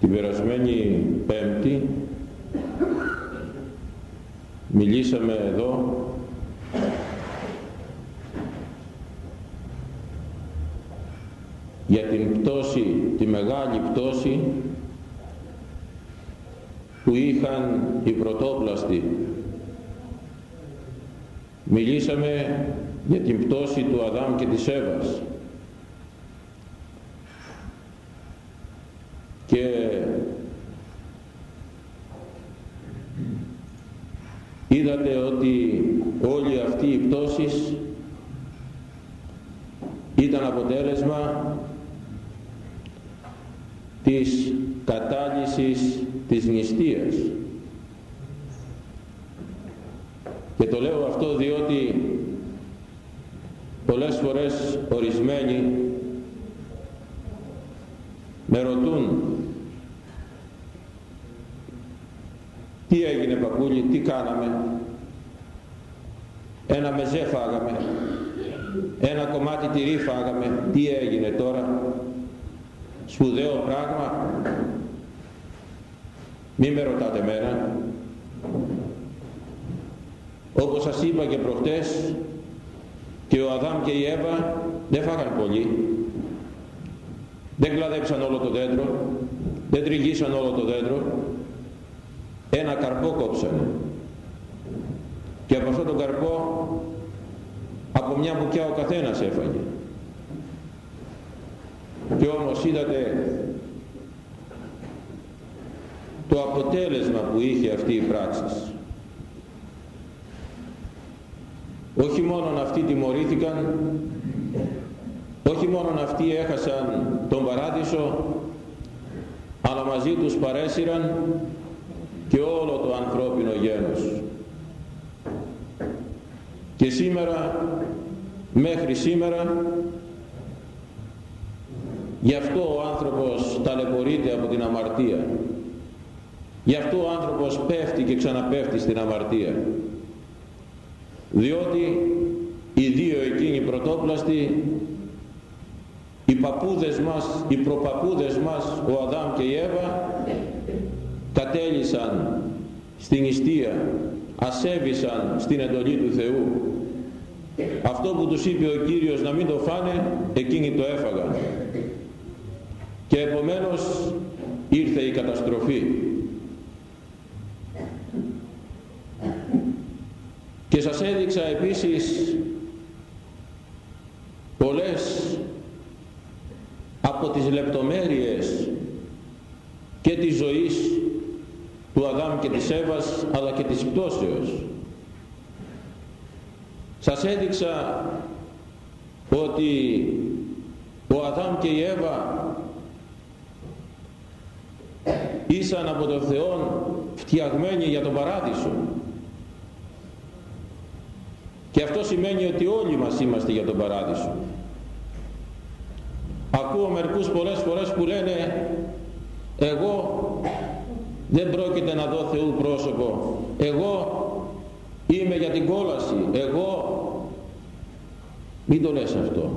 Την περασμένη Πέμπτη μιλήσαμε εδώ για την πτώση, τη μεγάλη πτώση που είχαν οι πρωτόπλαστοι. Μιλήσαμε για την πτώση του Αδάμ και της Εύας. Και είδατε ότι όλη αυτή η πτώση ήταν αποτέλεσμα της κατάλυσης της νηστείας. Και το λέω αυτό διότι πολλές φορές ορισμένοι με ρωτούν τι έγινε παππούλη, τι κάναμε. Ένα μεζέ φάγαμε. Ένα κομμάτι τυρί φάγαμε. Τι έγινε τώρα. Σπουδαίο πράγμα. Μη με ρωτάτε μένα. Όπως σας είπα και προχτές και ο Αδάμ και η Εύα δεν φάγαν πολύ δεν κλαδέψαν όλο το δέντρο δεν τριγύσαν όλο το δέντρο. Ένα καρπό κόψανε. Και από αυτό τον καρπό από μια μπουκιά ο καθένας έφαγε. Και όμως είδατε το αποτέλεσμα που είχε αυτή η πράξη. Όχι μόνον αυτοί τιμωρήθηκαν όχι μόνον αυτοί έχασαν τον παράδεισο αλλά μαζί τους παρέσυραν και όλο το ανθρώπινο γένος. Και σήμερα μέχρι σήμερα γι' αυτό ο άνθρωπος ταλαιπωρείται από την αμαρτία. Γι' αυτό ο άνθρωπος πέφτει και ξαναπέφτει στην αμαρτία. Διότι οι δύο εκείνοι πρωτόπλαστοι οι παππούδες μας, οι προπαππούδες μας, ο Αδάμ και η Εύα κατέλησαν στην ιστία, ασέβησαν στην εντολή του Θεού. Αυτό που τους είπε ο Κύριος να μην το φάνε, εκείνοι το έφαγαν. Και επομένως ήρθε η καταστροφή. Και σας έδειξα επίσης πολλές από τις λεπτομέρειες και της ζωής του Αδάμ και της Εύας αλλά και της πτώσεως. Σας έδειξα ότι ο Αδάμ και η Εύα ήσαν από τον Θεό φτιαγμένοι για τον Παράδεισο και αυτό σημαίνει ότι όλοι μας είμαστε για τον Παράδεισο ακούω μερικούς πολλές φορές που λένε εγώ δεν πρόκειται να δω Θεού πρόσωπο. Εγώ είμαι για την κόλαση. Εγώ μην το λες αυτό.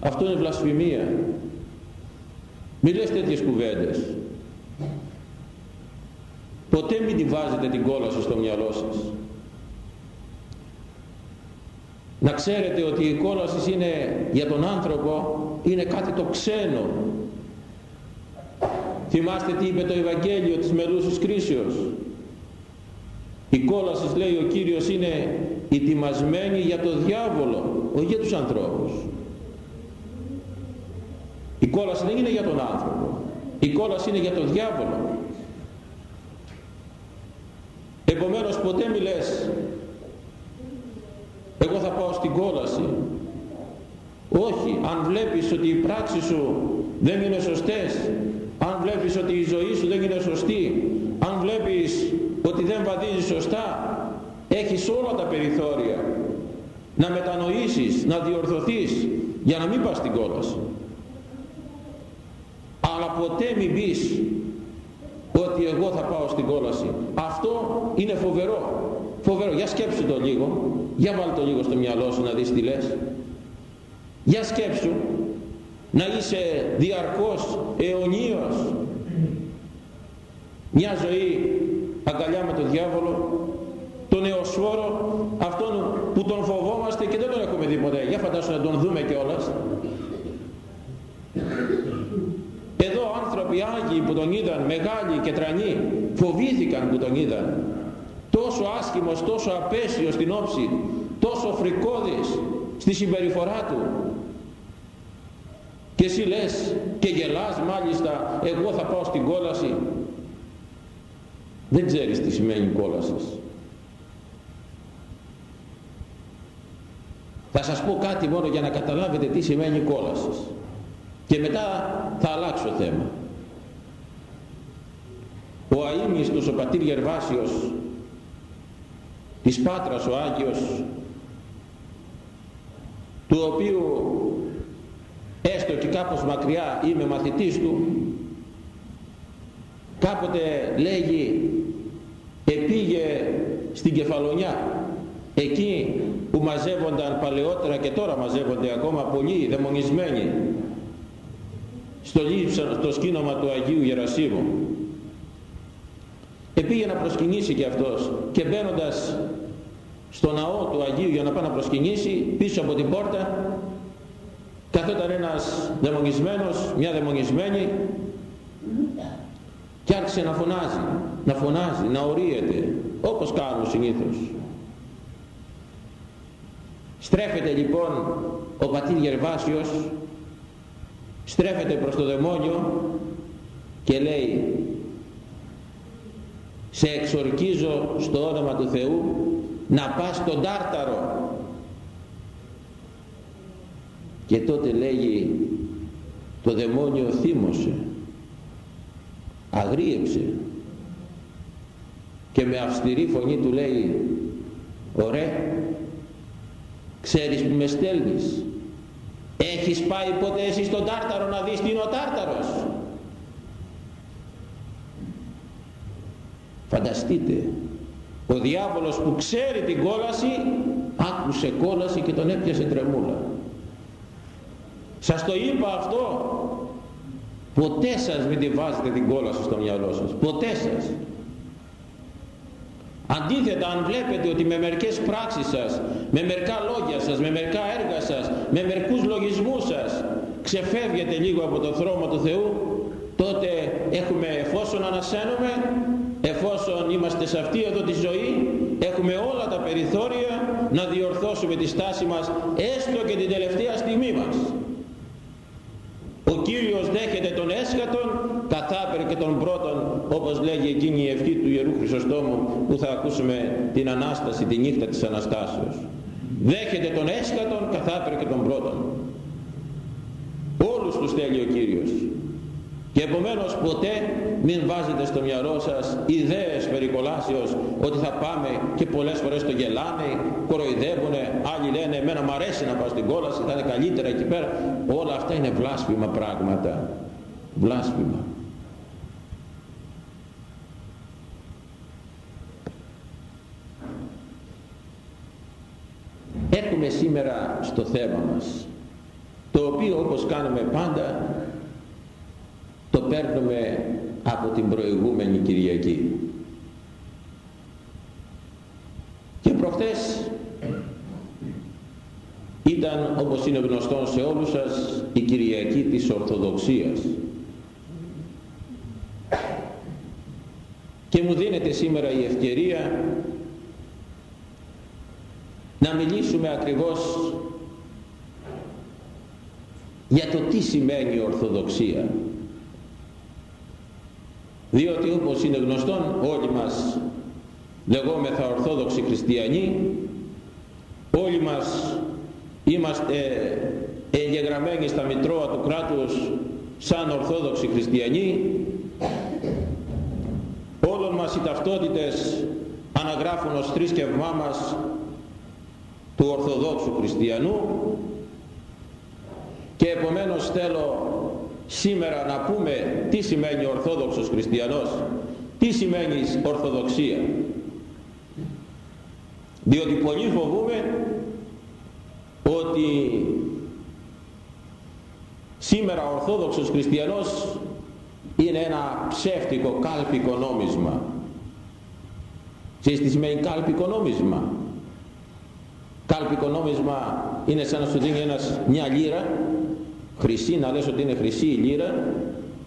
Αυτό είναι βλασφημία. Μην λες τέτοιες κουβέντες. Ποτέ μην τη βάζετε την κόλαση στο μυαλό σας να ξέρετε ότι η κόλαση είναι για τον άνθρωπο είναι κάτι το ξένο. Θυμάστε τι είπε το Ευαγγέλιο της μελούσης κρίσεως. Η κόλαση λέει ο Κύριος είναι ετοιμασμένη για το διάβολο όχι για τους ανθρώπους. Η κόλαση δεν είναι για τον άνθρωπο. Η κόλαση είναι για το διάβολο. Επομένως ποτέ μη λες εγώ θα πάω στην κόλαση. Όχι αν βλέπεις ότι οι πράξεις σου δεν είναι σωστές αν βλέπεις ότι η ζωή σου δεν είναι σωστή αν βλέπεις ότι δεν βαδίζεις σωστά έχεις όλα τα περιθώρια να μετανοήσεις, να διορθωθείς για να μην πας στην κόλαση. Αλλά ποτέ μην πεις ότι εγώ θα πάω στην κόλαση. Αυτό είναι φοβερό. Φοβερό, για σκέψου το λίγο για βάλ το λίγο στο μυαλό σου να δεις τι λες. Για σκέψου να είσαι διαρκώς αιωνίως μια ζωή αγκαλιά με τον διάβολο τον νεοσφόρο αυτόν που τον φοβόμαστε και δεν τον έχουμε δει ποτέ. Για φαντάσου να τον δούμε κιόλας. Εδώ άνθρωποι Άγιοι που τον είδαν μεγάλοι και τρανοί φοβήθηκαν που τον είδαν τόσο άσχημος, τόσο απέσιος στην όψη τόσο φρικώδης στη συμπεριφορά του. Και εσύ λες και γελάς μάλιστα εγώ θα πάω στην κόλαση δεν ξέρεις τι σημαίνει κόλαση. Θα σας πω κάτι μόνο για να καταλάβετε τι σημαίνει κόλαση. Και μετά θα αλλάξω θέμα. Ο αείμνηστος ο πατήρ Γερβάσιος της Πάτρας ο Άγιος του οποίου έστω και κάπως μακριά είμαι μαθητής του κάποτε λέγει επήγε στην Κεφαλονιά εκεί που μαζεύονταν παλαιότερα και τώρα μαζεύονται ακόμα πολλοί δαιμονισμένοι στο, στο σκήνομα του Αγίου Γερασίμου επήγε να προσκυνήσει και αυτός και μπαίνοντας στο ναό του Αγίου για να πάει να προσκυνήσει πίσω από την πόρτα καθόταν ένας δαιμονισμένος, μια δαιμονισμένη και άρχισε να φωνάζει, να φωνάζει, να ορίεται όπως κάνουν συνήθως. Στρέφεται λοιπόν ο πατήρ Γερβάσιος, στρέφεται προς το δαιμόνιο και λέει σε εξορκίζω στο όνομα του Θεού να πας στον Τάρταρο. Και τότε λέγει το δαιμόνιο θύμωσε αγρίεψε και με αυστηρή φωνή του λέει ωραία ξέρεις που με στέλνεις. Έχεις πάει ποτέ εσύ στον Τάρταρο να δεις τι είναι ο Τάρταρος. Φανταστείτε ο διάβολος που ξέρει την κόλαση άκουσε κόλαση και τον έπιασε τρεμούλα. Σας το είπα αυτό. Ποτέ σας μην τη βάζετε την κόλαση στο μυαλό σας. Ποτέ σας. Αντίθετα αν βλέπετε ότι με μερικές πράξεις σας, με μερικά λόγια σας, με μερικά έργα σας, με μερικούς λογισμούς σας ξεφεύγετε λίγο από το θρόμο του Θεού τότε έχουμε εφόσον ανασένουμε εφόσον είμαστε σε αυτή εδώ τη ζωή έχουμε όλα τα περιθώρια να διορθώσουμε τη στάση μας έστω και την τελευταία στιγμή μας. Ο Κύριος δέχεται τον έσχατον καθάπερ και τον πρώτον όπως λέγει εκείνη η ευχή του Ιερού Χρυσοστόμου που θα ακούσουμε την Ανάσταση τη νύχτα της Αναστάσεως. Δέχεται τον έσχατον καθάπερ και τον πρώτον. Όλους τους θέλει ο Κύριος και επομένως ποτέ μην βάζετε στο μυαλό σας ιδέες περικολάσεως ότι θα πάμε και πολλές φορές το γελάνε, κοροϊδεύουνε, άλλοι λένε εμένα μου αρέσει να πάω στην κόλαση, θα είναι καλύτερα εκεί πέρα. Όλα αυτά είναι βλάσφημα πράγματα. Βλάσφημα. Έχουμε σήμερα στο θέμα μας, το οποίο όπως κάνουμε πάντα το παίρνουμε από την προηγούμενη Κυριακή. Και προχθές ήταν όπως είναι γνωστό σε όλους σας η Κυριακή της Ορθοδοξίας. Και μου δίνεται σήμερα η ευκαιρία να μιλήσουμε ακριβώς για το τι σημαίνει Ορθοδοξία διότι όπως είναι γνωστόν όλοι μας λεγόμεθα Ορθόδοξοι Χριστιανοί όλοι μας είμαστε εγγεγραμμένοι στα Μητρώα του κράτους σαν Ορθόδοξοι Χριστιανοί. Όλων μας οι ταυτότητες αναγράφουν ως θρήσκευμά μας του Ορθοδόξου Χριστιανού. Και επομένως θέλω σήμερα να πούμε τι σημαίνει Ορθόδοξος Χριστιανός, τι σημαίνει Ορθοδοξία. Διότι πολλοί φοβούμε ότι σήμερα ο Ορθόδοξος Χριστιανός είναι ένα ψεύτικο κάλπικο νόμισμα. Ξέρεις τι σημαίνει κάλπικο νόμισμα; Κάλπικο νόμισμα είναι σαν να σου δίνει ένας μια λίρα χρυσή, να λες ότι είναι χρυσή η λίρα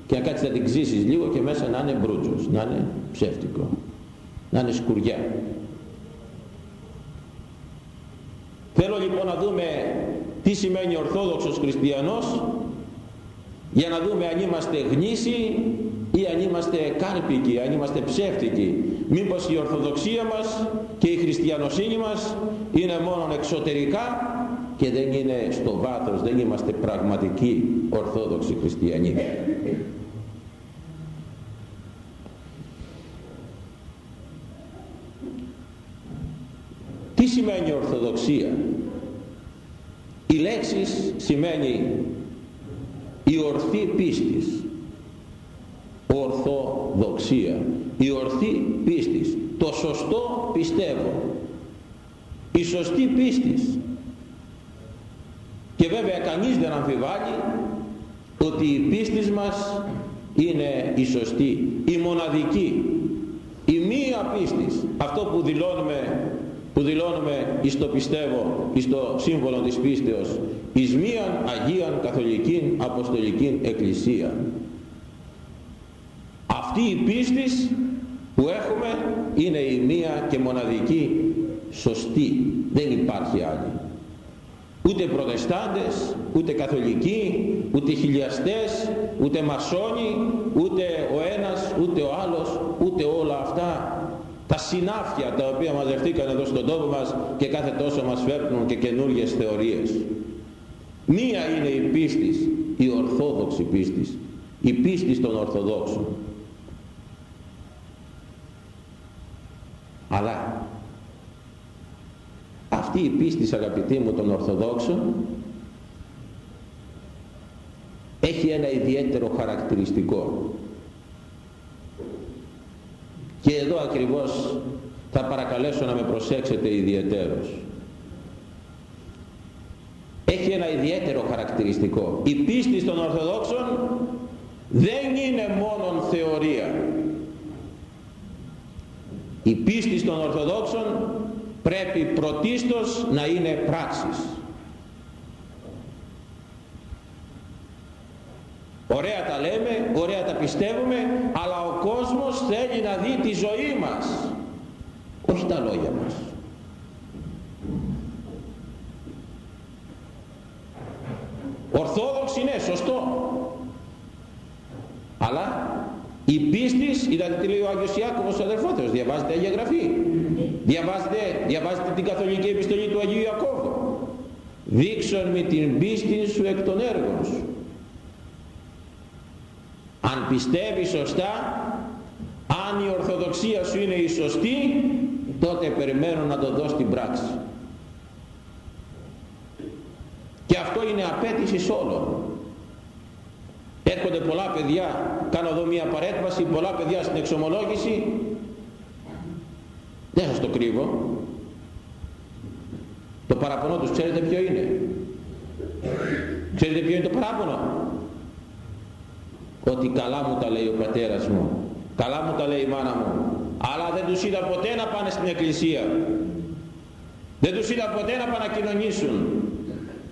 και να κάτσεις να την ξύσεις λίγο και μέσα να είναι μπρούτζος, να είναι ψεύτικο, να είναι σκουριά. Θέλω λοιπόν να δούμε τι σημαίνει Ορθόδοξος Χριστιανός για να δούμε αν είμαστε γνήσιοι ή αν είμαστε κάρπικοι, αν είμαστε ψεύτικοι. Μήπως η Ορθοδοξία μας και η Χριστιανοσύνη μας είναι μόνο εξωτερικά και δεν είναι στο βάθος, δεν είμαστε πραγματικοί Ορθόδοξοι Χριστιανοί. Τι σημαίνει Ορθοδοξία; Η λέξη σημαίνει η ορθή πίστης. Ορθοδοξία. Η ορθή πίστης. Το σωστό πιστεύω. Η σωστή πίστης. Και βέβαια κανείς δεν αμφιβάλλει ότι η πίστη μας είναι η σωστή, η μοναδική, η μία πίστης. Αυτό που δηλώνουμε που δηλώνουμε εις το πιστεύω, εις το σύμβολο της πίστεως, εις μίαν Αγίαν Καθολικήν Αποστολικήν Εκκλησία. Αυτή η πίστη που έχουμε είναι η μία και μοναδική σωστή. Δεν υπάρχει άλλη. Ούτε προτεστάντες, ούτε καθολικοί, ούτε χιλιαστές, ούτε μασόνοι, ούτε ο ένας, ούτε ο άλλος, ούτε όλα αυτά τα συνάφια τα οποία μαζευτήκαν εδώ στον τόπο μας και κάθε τόσο μας φέρνουν και καινούργιες θεωρίες. Μία είναι η πίστης, η ορθόδοξη πίστης, η πίστη των Ορθοδόξων. Αλλά αυτή η πίστη αγαπητοί μου των Ορθοδόξων έχει ένα ιδιαίτερο χαρακτηριστικό και εδώ ακριβώς θα παρακαλέσω να με προσέξετε ιδιαιτέρως. Έχει ένα ιδιαίτερο χαρακτηριστικό. Η πίστη των Ορθοδόξων δεν είναι μόνο θεωρία. Η πίστη των Ορθοδόξων πρέπει πρωτίστως να είναι πράξεις. Ωραία τα λέμε, ωραία τα πιστεύουμε, αλλά ο κόσμος θέλει να δει τη ζωή μας, όχι τα λόγια μας. Ορθόδοξη είναι, σωστό. Αλλά η πίστη, είδατε τι λέει ο Άγιος Ιάκωβος ο αδερφότερος, διαβάζετε Αγία Γραφή. Διαβάζετε, διαβάζετε την καθολική επιστολή του Αγίου Ιακώβου. Δείξον με την πίστη σου εκ των έργων σου. Αν πιστεύει σωστά αν η ορθοδοξία σου είναι η σωστή τότε περιμένω να το δω στην πράξη. Και αυτό είναι απέτηση όλων έρχονται πολλά παιδιά. Κάνω εδώ μια παρέτβαση πολλά παιδιά στην εξομολόγηση δεν σας το κρύβω. Το παραπονό τους ξέρετε ποιο είναι. Ξέρετε ποιο είναι το παράπονο; Ότι καλά μου τα λέει ο πατέρας μου. Καλά μου τα λέει η μάνα μου. Αλλά δεν τους είδα ποτέ να πάνε στην εκκλησία. Δεν τους είδα ποτέ να πάνε να κοινωνήσουν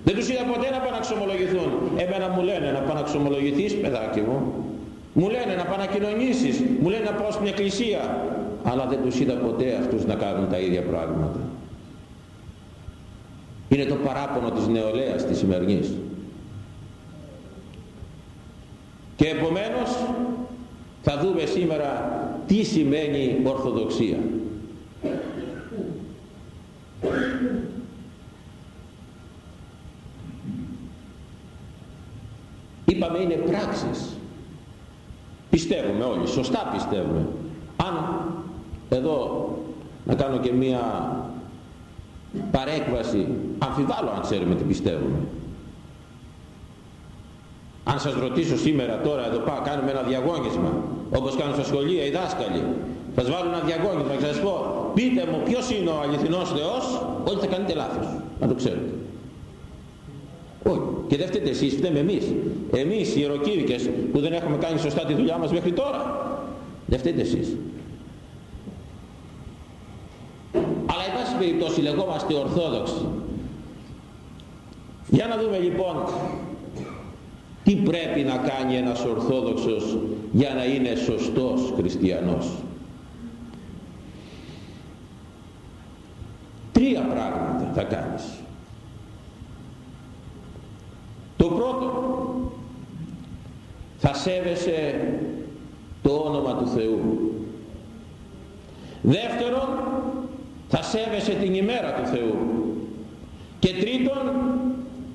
δεν τους είδα ποτέ να πάνε να ξομολογηθούν εμένα μου λένε να πάνε να ξομολογηθείς παιδάκι μου. Μου λένε να πάνε να κοινωνήσεις μου λένε να πάω στην εκκλησία αλλά δεν τους είδα ποτέ αυτούς να κάνουν τα ίδια πράγματα είναι το παράπονο της νεολαίας της σημερινής και επομένως θα δούμε σήμερα τι σημαίνει Ορθοδοξία. Είπαμε είναι πράξεις. Πιστεύουμε όλοι, σωστά πιστεύουμε. Αν εδώ να κάνω και μία παρέκβαση, αμφιβάλλω αν ξέρουμε τι πιστεύουμε. Αν σας ρωτήσω σήμερα τώρα εδώ πάω κάνουμε ένα διαγώνισμα όπως κάνουν στα σχολεία οι δάσκαλοι θα σας βάλω ένα διαγώνισμα και θα σας πω πείτε μου ποιος είναι ο αληθινός Θεός όλοι θα κάνετε λάθος να το ξέρετε Όχι. Και δεν φταίτε εσείς, φταίμε εμείς. Εμείς οι ιεροκήρυκες που δεν έχουμε κάνει σωστά τη δουλειά μας μέχρι τώρα. Δεν φταίτε εσείς. Αλλά εν πάση περιπτώσει λεγόμαστε Ορθόδοξοι. Για να δούμε λοιπόν τι πρέπει να κάνει ένας Ορθόδοξος για να είναι σωστός χριστιανός. Τρία πράγματα θα κάνεις. Το πρώτο, θα σέβεσαι το όνομα του Θεού. Δεύτερον, θα σέβεσαι την ημέρα του Θεού. Και τρίτον,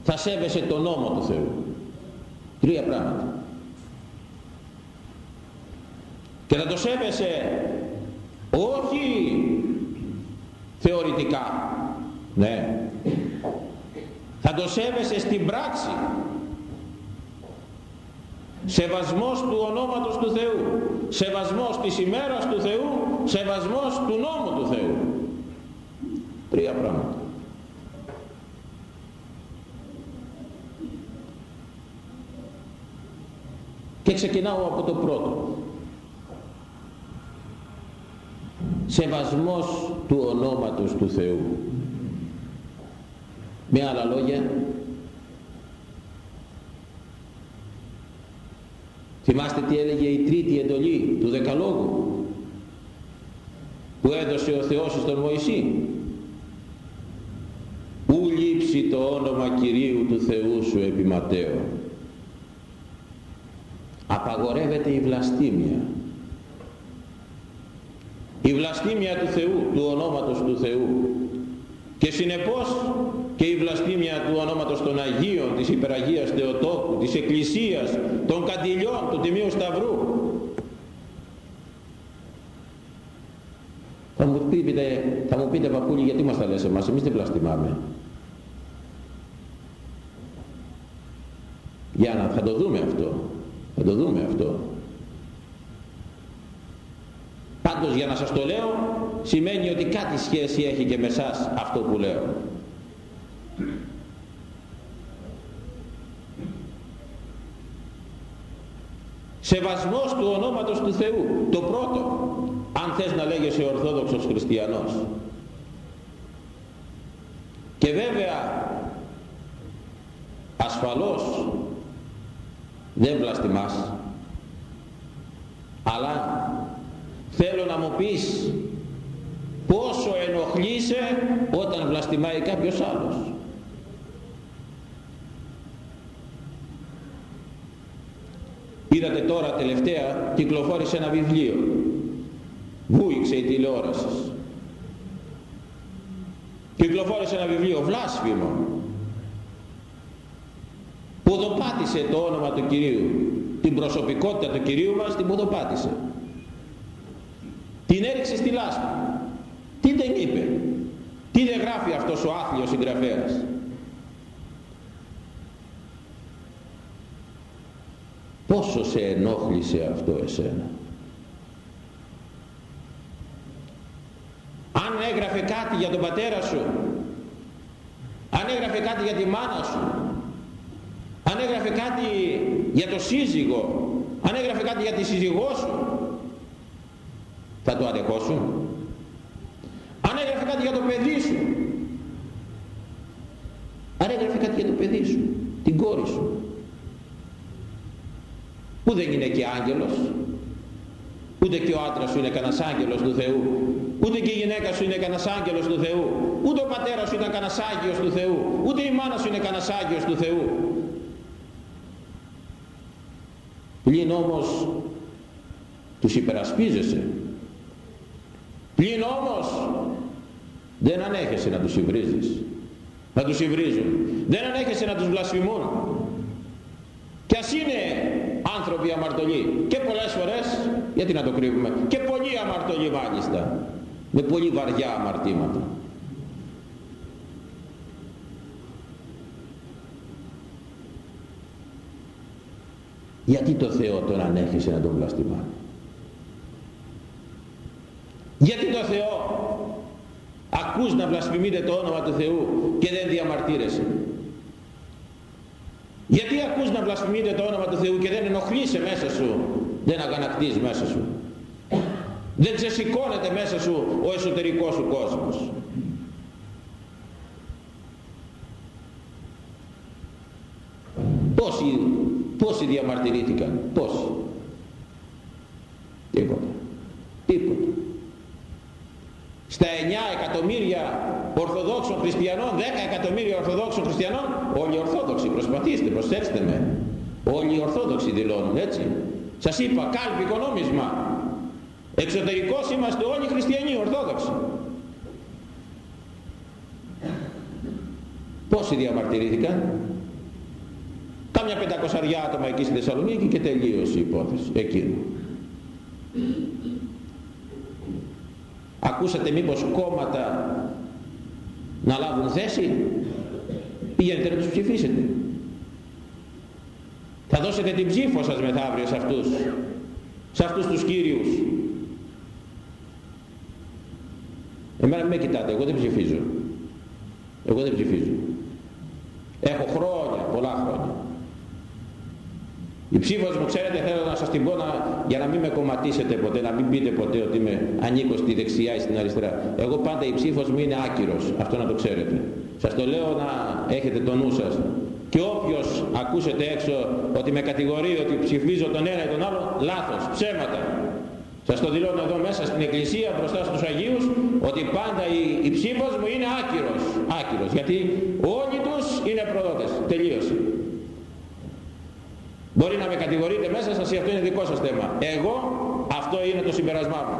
θα σέβεσαι τον νόμο του Θεού. Τρία πράγματα. Και θα το σέβεσαι όχι θεωρητικά. Ναι. Θα το σέβεσαι στην πράξη. Σεβασμός του ονόματος του Θεού. Σεβασμός της ημέρας του Θεού. Σεβασμός του νόμου του Θεού. Τρία πράγματα. Και ξεκινάω από το πρώτο. Σεβασμός του ονόματος του Θεού. Με άλλα λόγια, θυμάστε τι έλεγε η τρίτη εντολή του Δεκαλόγου που έδωσε ο Θεός στον Μωυσή. Ου λείψει το όνομα Κυρίου του Θεού σου επί Ματέο απαγορεύεται η βλαστήμια. Η βλαστήμια του Θεού του ονόματος του Θεού. Και συνεπώς και η βλαστήμια του ονόματος των Αγίων της Υπεραγίας Θεοτόκου της Εκκλησίας των Καντιλιών του Τιμίου Σταυρού. Θα μου πείτε, θα μου πείτε παππούλη γιατί μας τα λες εμάς; Εμείς δεν βλαστημάμε για να θα το δούμε αυτό θα το δούμε αυτό. Πάντως για να σας το λέω σημαίνει ότι κάτι σχέση έχει και με εσάς αυτό που λέω. Σεβασμός του ονόματος του Θεού. Το πρώτο, αν θες να λέγεσαι Ορθόδοξος Χριστιανός. Και βέβαια, ασφαλώς, δεν βλαστημάς. Αλλά θέλω να μου πεις πόσο ενοχλείσαι όταν βλαστημάει κάποιος άλλος. Είδατε τώρα τελευταία κυκλοφόρησε ένα βιβλίο. Βούηξε η τηλεόραση. Κυκλοφόρησε ένα βιβλίο βλάσφημο ποδοπάτησε το όνομα του Κυρίου. Την προσωπικότητα του Κυρίου μας την ποδοπάτησε. Την έριξε στη λάσπη. Τι δεν είπε. Τι δεν γράφει αυτός ο άθλιος συγγραφέας. Πόσο σε ενόχλησε αυτό εσένα. Αν έγραφε κάτι για τον πατέρα σου αν έγραφε κάτι για τη μάνα σου αν έγραφε κάτι για το σύζυγο αν έγραφε κάτι για τη σύζυγό σου θα το αδεχώσουν αν έγραφε κάτι για το παιδί σου αν έγραφε κάτι για το παιδί σου την κόρη σου που δεν είναι και άγγελος ούτε και ο άντρας σου είναι κανένας άγγελος του Θεού ούτε και η γυναίκα σου είναι κανένας άγγελος του Θεού ούτε ο πατέρας σου είναι κανένας άγγελος του Θεού ούτε η μάνα σου είναι κανένας άγγελος του Θεού πλην όμως τους υπερασπίζεσαι. Πλην όμως δεν ανέχεσαι να τους υβρίζεις. Να τους υβρίζουν. Δεν ανέχεσαι να τους βλασφημούν. Και ας είναι άνθρωποι αμαρτωλοί. Και πολλές φορές γιατί να το κρύβουμε και πολλοί αμαρτωλοί μάλιστα με πολύ βαριά αμαρτήματα γιατί το Θεό τον ανέχεσαι να τον βλαστημά γιατί το Θεό ακούς να βλασφημείτε το όνομα του Θεού και δεν διαμαρτύρεσαι; Γιατί ακούς να βλασφημείτε το όνομα του Θεού και δεν ενοχλείσαι μέσα σου, δεν αγανακτείς μέσα σου; Δεν ξεσηκώνεται μέσα σου ο εσωτερικός σου κόσμος; Πόσοι, πόσοι διαμαρτυρήθηκαν, πόσοι; Τίποτα. Τίποτα. Στα 9 εκατομμύρια Ορθοδόξων Χριστιανών, 10 εκατομμύρια Ορθοδόξων Χριστιανών, όλοι Ορθόδοξοι, προσπαθήστε, προσέξτε με. Όλοι οι Ορθόδοξοι δηλώνουν, έτσι. Σας είπα, κάλπι οικονόμισμα. Εξωτερικώς είμαστε όλοι χριστιανοί, Ορθόδοξοι. Πόσοι διαμαρτυρήθηκαν, Κάμια πεντακοσαριά άτομα εκεί στη Θεσσαλονίκη και τελείωσε η υπόθεση εκείνο. Ακούσατε μήπως κόμματα να λάβουν θέση; Πηγαίνετε να τους ψηφίσετε. Θα δώσετε την ψήφο σας μεθαύριο σε αυτούς, σε αυτούς τους κύριους. Εμένα με κοιτάτε, εγώ δεν ψηφίζω. Εγώ δεν ψηφίζω. Έχω χρόνια, πολλά χρόνια. Η ψήφος μου, ξέρετε, θέλω να σας την πω να, για να μην με κομματίσετε ποτέ, να μην πείτε ποτέ ότι είμαι ανήκω στη δεξιά ή στην αριστερά. Εγώ πάντα η ψήφος μου είναι άκυρος, αυτό να το ξέρετε. Σας το λέω να έχετε το νου σας. Και όποιος ακούσετε έξω ότι με κατηγορεί ότι ψηφίζω τον ένα ή τον άλλο, λάθος, ψέματα. Σας το δηλώνω εδώ μέσα στην εκκλησία μπροστά στους Αγίους ότι πάντα η, η ψήφος μου είναι άκυρος, άκυρος γιατί όλοι τους είναι προδότες. Τελείωσε. Μπορεί να με κατηγορείτε μέσα σας ή αυτό είναι δικό σας θέμα. Εγώ αυτό είναι το συμπερασμά μου.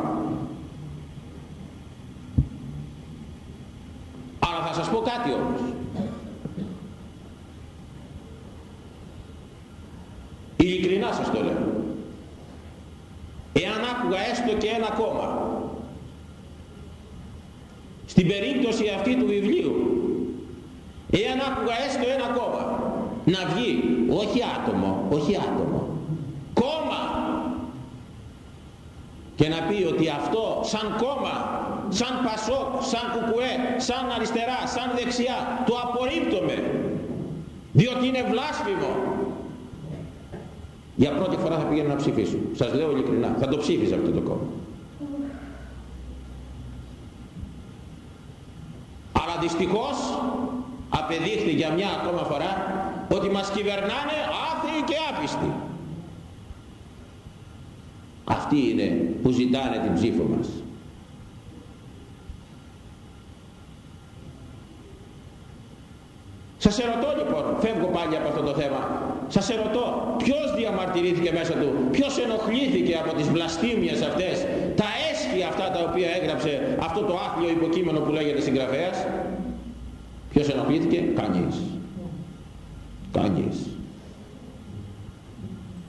Αλλά θα σας πω κάτι όμως. Ειλικρινά σας το λέω. Εάν άκουγα έστω και ένα κόμμα στην περίπτωση αυτή του βιβλίου εάν άκουγα έστω ένα κόμμα να βγει όχι άτομο όχι άτομο. Κόμμα. Και να πει ότι αυτό σαν κόμμα σαν Πασόκ, σαν Κουκουέ σαν αριστερά, σαν δεξιά το απορρίπτομαι. Διότι είναι βλάσφημο. Για πρώτη φορά θα πηγαίνω να ψηφίσω. Σας λέω ειλικρινά θα το ψήφιζα αυτό το κόμμα. Αλλά δυστυχώς απεδείχθη για μια ακόμα φορά ότι μας κυβερνάνε άθεοι και άπιστοι. Αυτοί είναι που ζητάνε την ψήφο μας. Σας ερωτώ λοιπόν, φεύγω πάλι από αυτό το θέμα, σας ερωτώ ποιος διαμαρτυρήθηκε μέσα του, ποιος ενοχλήθηκε από τις βλαστήμιες αυτές, τα έσχη αυτά τα οποία έγραψε αυτό το άθλιο υποκείμενο που λέγεται συγγραφέας; Ποιος ενοχλήθηκε, κανείς. Κανείς.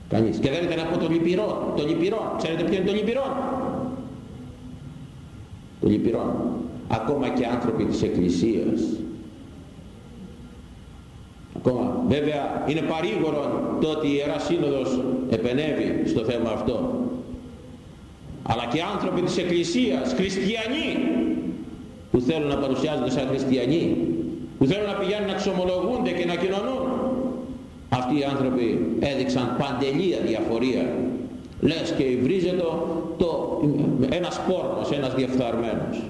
Κανείς. Και δεν ήταν από το λυπηρό. Το λυπηρό. Ξέρετε ποιο είναι το λυπηρό. Το λυπηρό. Ακόμα και άνθρωποι της Εκκλησίας. Ακόμα. Βέβαια είναι παρήγορο το ότι η Ιερά Σύνοδος επενεύει στο θέμα αυτό. Αλλά και άνθρωποι της Εκκλησίας, χριστιανοί, που θέλουν να παρουσιάζονται σαν χριστιανοί, που θέλουν να πηγαίνουν να ξομολογούνται και να κοινωνούν, αυτοί οι άνθρωποι έδειξαν παντελή διαφορία λες και υβρίζεται το, ένας πόρνος, ένας διεφθαρμένος.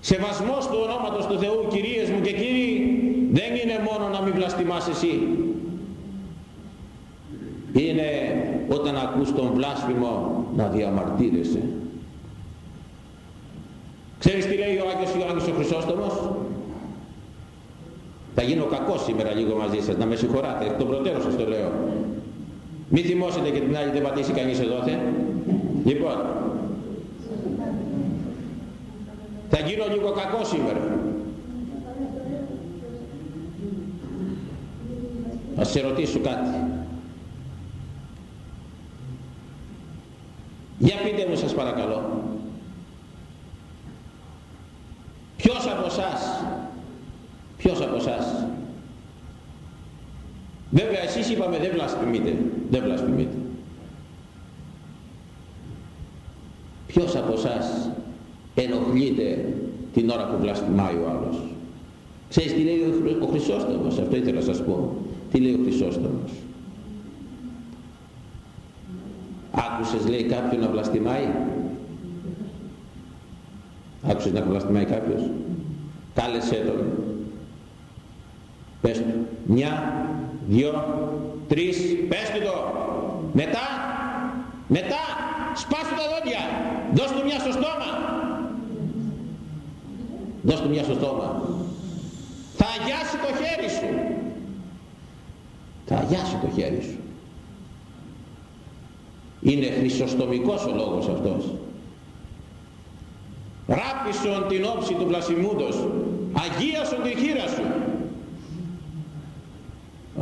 Σεβασμός του ονόματος του Θεού κυρίες μου και κύριοι δεν είναι μόνο να μην βλαστημάς εσύ. Είναι όταν ακούς τον βλάσφημο να διαμαρτύρεσαι. Ξέρεις τι λέει ο Άγιος Ιωάννης ο Χρυσόστομος; Θα γίνω κακός σήμερα λίγο μαζί σας, να με συγχωράτε, εκ των προτέρων σας το λέω. Μη θυμώσετε και την άλλη δεν πατήσει κανείς εδώ, θε. Λοιπόν, θα γίνω λίγο κακός σήμερα. Θα σε ρωτήσω κάτι. Για πείτε μου σας παρακαλώ. Ποιος από εσάς Ποιος από εσάς; Βέβαια εσείς είπαμε δεν βλασφημείτε. Δεν βλασφημείτε. Ποιος από εσάς ενοχλείται την ώρα που βλασφημάει ο άλλος; Ξέρεις τι λέει ο Χρυσόστομος, αυτό ήθελα να σας πω. Τι λέει ο Χρυσόστομος; Άκουσες λέει κάποιον να βλαστημάει. Άκουσες να βλαστημάει κάποιος; Κάλεσέ τον. Πες του. Μια, δυο, τρεις. Πες του το. Μετά, μετά, σπάσου τα δόντια. Δώσ' του μια στο στόμα. Δώσ' του μια στο στόμα. Θα αγιάσει το χέρι σου. Θα αγιάσει το χέρι σου. Είναι χρυσοστομικός ο λόγος αυτός. Ράπισον την όψη του βλασιμούντος. Αγίασον την χείρα σου.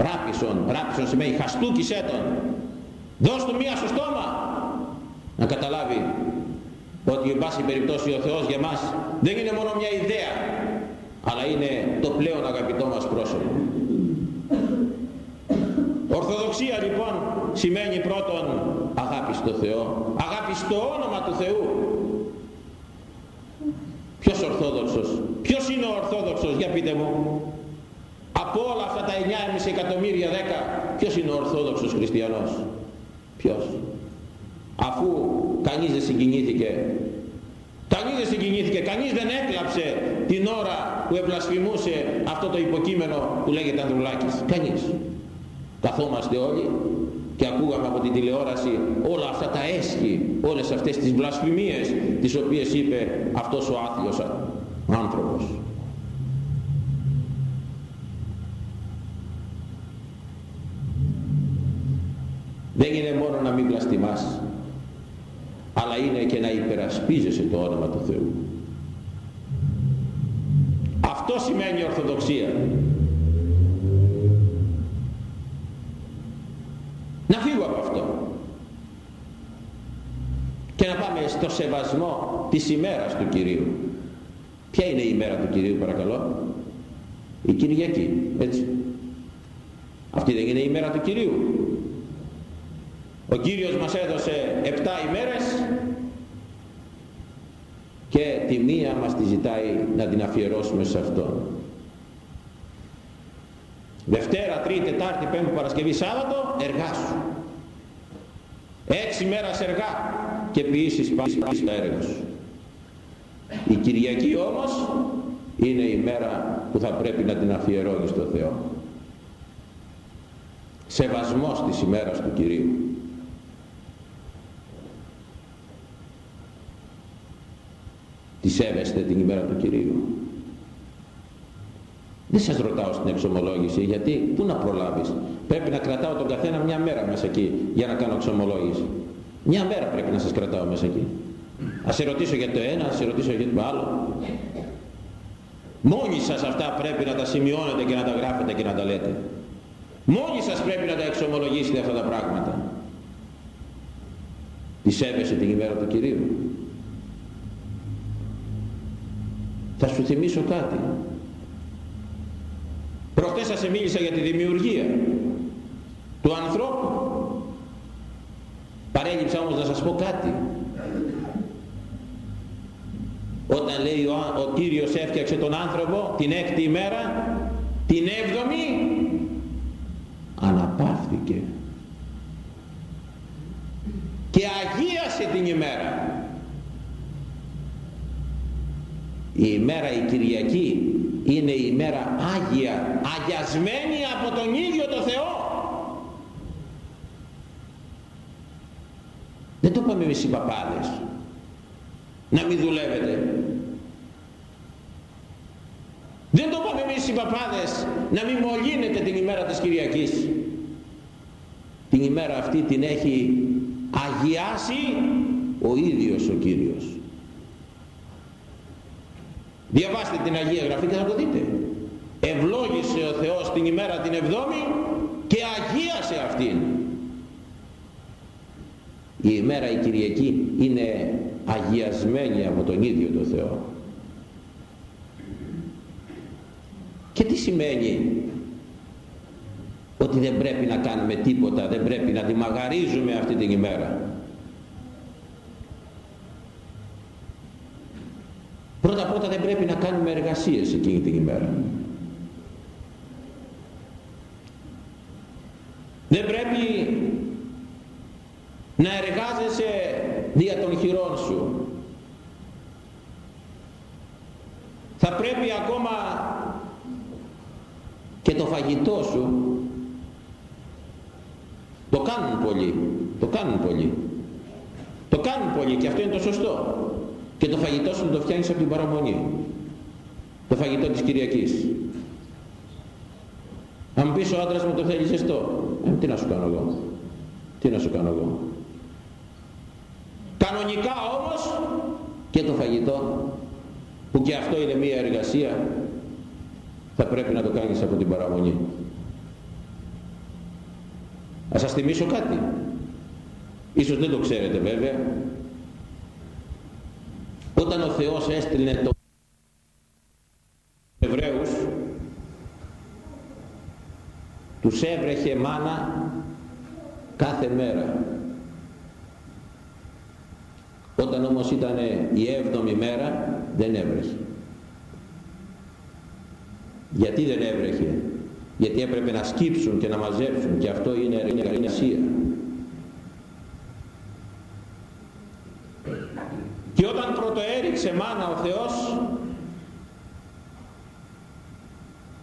Ράπισον, ράπισον σημαίνει χαστούκισέ τον. Δώσ' του μία στο στόμα. Να καταλάβει ότι εν πάση περιπτώσει ο Θεός για μας δεν είναι μόνο μια ιδέα αλλά είναι το πλέον αγαπητό μας πρόσωπο. Ορθοδοξία λοιπόν σημαίνει πρώτον αγάπη στο Θεό, αγάπη στο όνομα του Θεού. Ποιος Ορθόδοξος, ποιος είναι ο Ορθόδοξος, για πείτε μου. Από όλα αυτά τα 9,5 εκατομμύρια 10, ποιος είναι ο Ορθόδοξος Χριστιανός; Ποιος; Αφού κανείς δεν συγκινήθηκε Κανείς δεν συγκινήθηκε, κανείς δεν έκλαψε την ώρα που ευλασφημούσε αυτό το υποκείμενο που λέγεται Ανδρουλάκης. Κανείς. Καθόμαστε όλοι και ακούγαμε από την τηλεόραση όλα αυτά τα έσχη, όλες αυτές τις βλασφημίες τις οποίες είπε αυτός ο άθλιος άνθρωπος. Δεν είναι μόνο να μην βλαστημάς, αλλά είναι και να υπερασπίζεσαι το όνομα του Θεού. Αυτό σημαίνει Ορθοδοξία. Να φύγω από αυτό. Και να πάμε στο σεβασμό της ημέρας του Κυρίου. Ποια είναι η ημέρα του Κυρίου παρακαλώ; Η Κυριακή. Έτσι. Αυτή δεν είναι η ημέρα του Κυρίου. Ο Κύριος μας έδωσε 7 ημέρες και τη μία μας τη ζητάει να την αφιερώσουμε σε Αυτόν. Δευτέρα, Τρίτη, Τετάρτη, Πέμπτη, Παρασκευή, Σάββατο, εργάσου. Έξι μέρας εργά και ποιήσεις πάση τα έργα σου. Η Κυριακή όμως είναι η μέρα που θα πρέπει να την αφιερώνεις στο Θεό. Σεβασμός της ημέρας του Κυρίου. Της σέβεστε την ημέρα του Κυρίου. Δεν σας ρωτάω στην εξομολόγηση γιατί πού να προλάβεις. Πρέπει να κρατάω τον καθένα μια μέρα μέσα εκεί για να κάνω εξομολόγηση. Μια μέρα πρέπει να σας κρατάω μέσα εκεί. Ας σε ρωτήσω για το ένα, ας σε ρωτήσω για το άλλο. Μόνοι σας αυτά πρέπει να τα σημειώνετε και να τα γράφετε και να τα λέτε. Μόνοι σας πρέπει να τα εξομολογήσετε αυτά τα πράγματα. Της σέβεσαι την ημέρα του Κυρίου. Θα σου θυμίσω κάτι. Προχτές σας μίλησα για τη δημιουργία του ανθρώπου. Παρέλειψα όμως να σας πω κάτι. Όταν λέει ο, ο Κύριος έφτιαξε τον άνθρωπο την έκτη ημέρα, την έβδομη αναπαύθηκε και αγίασε την ημέρα. Η ημέρα η Κυριακή είναι η ημέρα Άγια, αγιασμένη από τον ίδιο το Θεό. Δεν το είπαμε εμείς οι παπάδες. Να μην δουλεύετε. Δεν το είπαμε εμείς οι παπάδες να μην μολύνετε την ημέρα της Κυριακής. Την ημέρα αυτή την έχει αγιάσει ο ίδιος ο Κύριος. Διαβάστε την Αγία Γραφή και θα το δείτε. Ευλόγησε ο Θεός την ημέρα την εβδόμη και αγίασε αυτήν. Η ημέρα η Κυριακή είναι αγιασμένη από τον ίδιο τον Θεό. Και τι σημαίνει ότι δεν πρέπει να κάνουμε τίποτα, δεν πρέπει να τη μαγαρίζουμε αυτή την ημέρα; Πρώτα πρώτα δεν πρέπει να κάνουμε εργασίες εκείνη την ημέρα. Δεν πρέπει να εργάζεσαι δια των χειρών σου. Θα πρέπει ακόμα και το φαγητό σου το κάνουν πολλοί, το κάνουν πολλοί. Το κάνουν πολλοί και αυτό είναι το σωστό. Και το φαγητό σου το φτιάχνεις από την παραμονή. Το φαγητό της Κυριακής. Αν μου πεις ο άντρας μου το θέλεις ζεστό, ε, τι να σου κάνω εγώ. Τι να σου κάνω εγώ. Κανονικά όμως και το φαγητό που και αυτό είναι μία εργασία θα πρέπει να το κάνεις από την παραμονή. Ας σας θυμίσω κάτι. Ίσως δεν το ξέρετε βέβαια. Όταν ο Θεός έστειλε το Εβραίους τους έβρεχε μάνα κάθε μέρα. Όταν όμως ήταν η έβδομη μέρα δεν έβρεχε. Γιατί δεν έβρεχε; Γιατί έπρεπε να σκύψουν και να μαζέψουν και αυτό είναι εργασία και όταν πρωτοέριξε μάνα ο Θεός.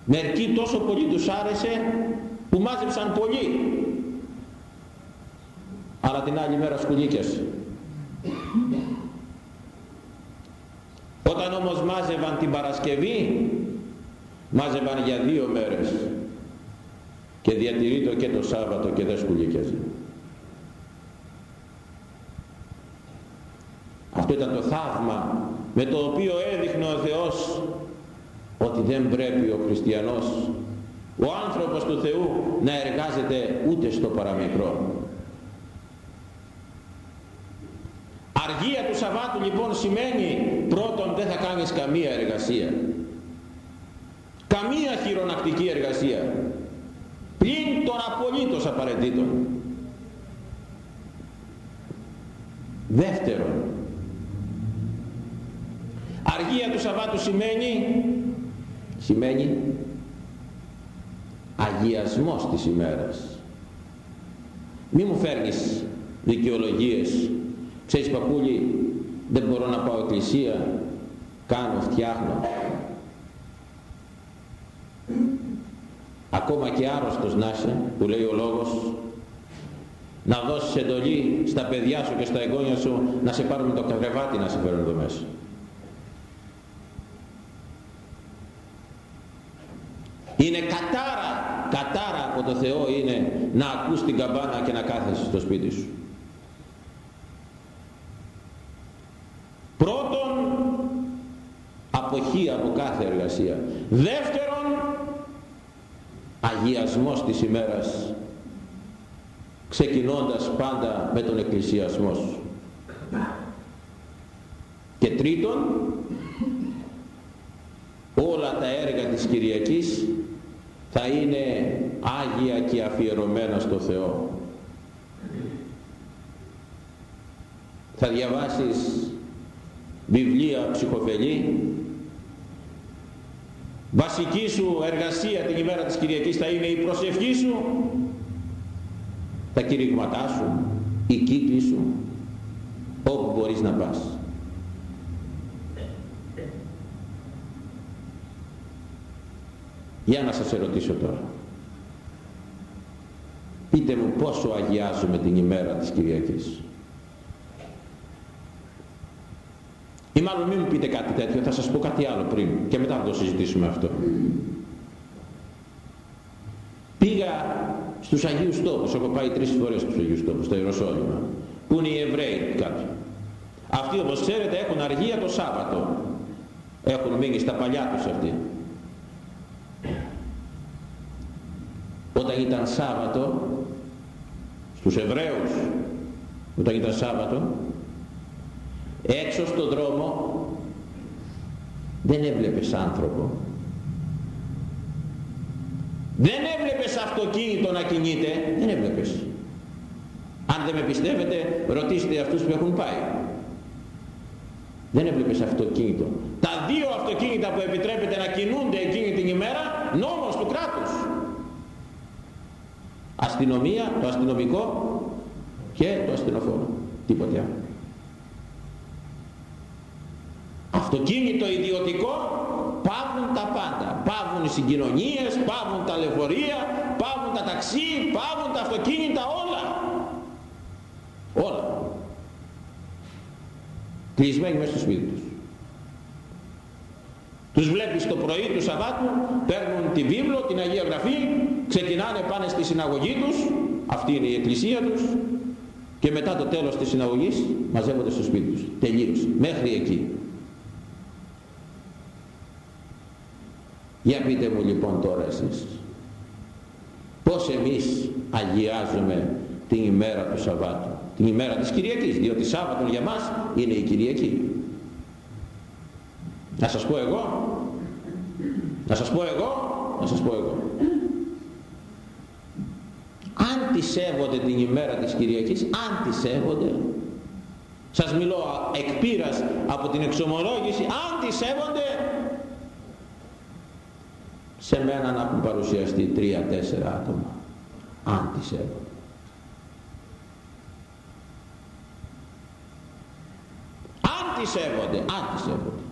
Μερικοί τόσο πολύ τους άρεσε που μάζεψαν πολύ. Αλλά την άλλη μέρα σκουλίκιασε όταν όμως μάζευαν την Παρασκευή μάζευαν για δύο μέρες. Και διατηρεί το και το Σάββατο και δεν σκουλίκιαζε. Αυτό ήταν το θαύμα με το οποίο έδειχνε ο Θεός ότι δεν πρέπει ο χριστιανός ο άνθρωπος του Θεού να εργάζεται ούτε στο παραμικρό. Αργία του Σαββάτου λοιπόν σημαίνει πρώτον δεν θα κάνεις καμία εργασία. Καμία χειρονακτική εργασία. Πλην των απολύτως απαραίτητων. Δεύτερον αργία του Σαββάτου σημαίνει; Σημαίνει αγιασμός της ημέρας. Μη μου φέρνεις δικαιολογίες. Ξέρεις παππούλη δεν μπορώ να πάω εκκλησία. Κάνω φτιάχνω. Ακόμα και άρρωστος να είσαι που λέει ο λόγος να δώσεις εντολή στα παιδιά σου και στα εγγόνια σου να σε πάρουν το κρεβάτι να σε φέρουν εδώ μέσα είναι κατάρα κατάρα από το Θεό είναι να ακούς την καμπάνα και να κάθεσαι στο σπίτι σου. Πρώτον αποχή από κάθε εργασία. Δεύτερον αγιασμός της ημέρας ξεκινώντας πάντα με τον εκκλησιασμό σου. Και τρίτον όλα τα έργα της Κυριακής θα είναι άγια και αφιερωμένα στο Θεό. Θα διαβάσεις βιβλία ψυχοφελή. Βασική σου εργασία την ημέρα της Κυριακής θα είναι η προσευχή σου τα κηρύγματά σου η κύκλη σου όπου μπορείς να πας για να σας ερωτήσω τώρα πείτε μου πόσο αγιάζουμε την ημέρα της Κυριακής Ή μάλλον μην μου πείτε κάτι τέτοιο, θα σας πω κάτι άλλο πριν και μετά θα το συζητήσουμε αυτό. Πήγα στους Αγίους Τόπους, έχω πάει τρεις φορές στους Αγίους Τόπους, στο Ιεροσόλυμα, που είναι οι Εβραίοι κάτω. Αυτοί όπως ξέρετε έχουν αργία το Σάββατο. Έχουν μείνει στα παλιά τους αυτοί. Όταν ήταν Σάββατο, στους Εβραίους, όταν ήταν Σάββατο, έξω στον δρόμο δεν έβλεπες άνθρωπο. Δεν έβλεπες αυτοκίνητο να κινείται δεν έβλεπες. Αν δεν με πιστεύετε ρωτήστε αυτούς που έχουν πάει. Δεν έβλεπες αυτοκίνητο. Τα δύο αυτοκίνητα που επιτρέπεται να κινούνται εκείνη την ημέρα νόμος του κράτους αστυνομία, το αστυνομικό και το ασθενοφόρο. Τίποτε άλλο. Αυτοκίνητο ιδιωτικό πάβουν τα πάντα. Πάβουν οι συγκοινωνίες, πάβουν τα λεωφορεία, πάβουν τα ταξί, πάβουν τα αυτοκίνητα, όλα. Όλα. Κλεισμένοι μέσα στο σπίτι τους. Τους βλέπεις το πρωί του Σαββάτου, παίρνουν τη βίβλο, την Αγία Γραφή, ξεκινάνε, πάνε στη συναγωγή τους, αυτή είναι η εκκλησία τους, και μετά το τέλος της συναγωγής μαζεύονται στο σπίτι τους. Τελείωσε. Μέχρι εκεί. Για πείτε μου λοιπόν τώρα εσείς. Πώς εμείς αγιάζουμε την ημέρα του Σαββάτου. Την ημέρα της Κυριακής. Διότι Σάββατο για μας είναι η Κυριακή. Να σας πω εγώ. Να σας πω εγώ. Να σας πω εγώ. Αν τη σέβονται την ημέρα της Κυριακής, αν τη σέβονται, σας μιλώ εκ από την εξομολόγηση, αν τη σέβονται, σε μένα να έχουν παρουσιαστεί τρία-τέσσερα άτομα, αν τη σέβονται. Αν τη σέβονται, αν τη σέβονται.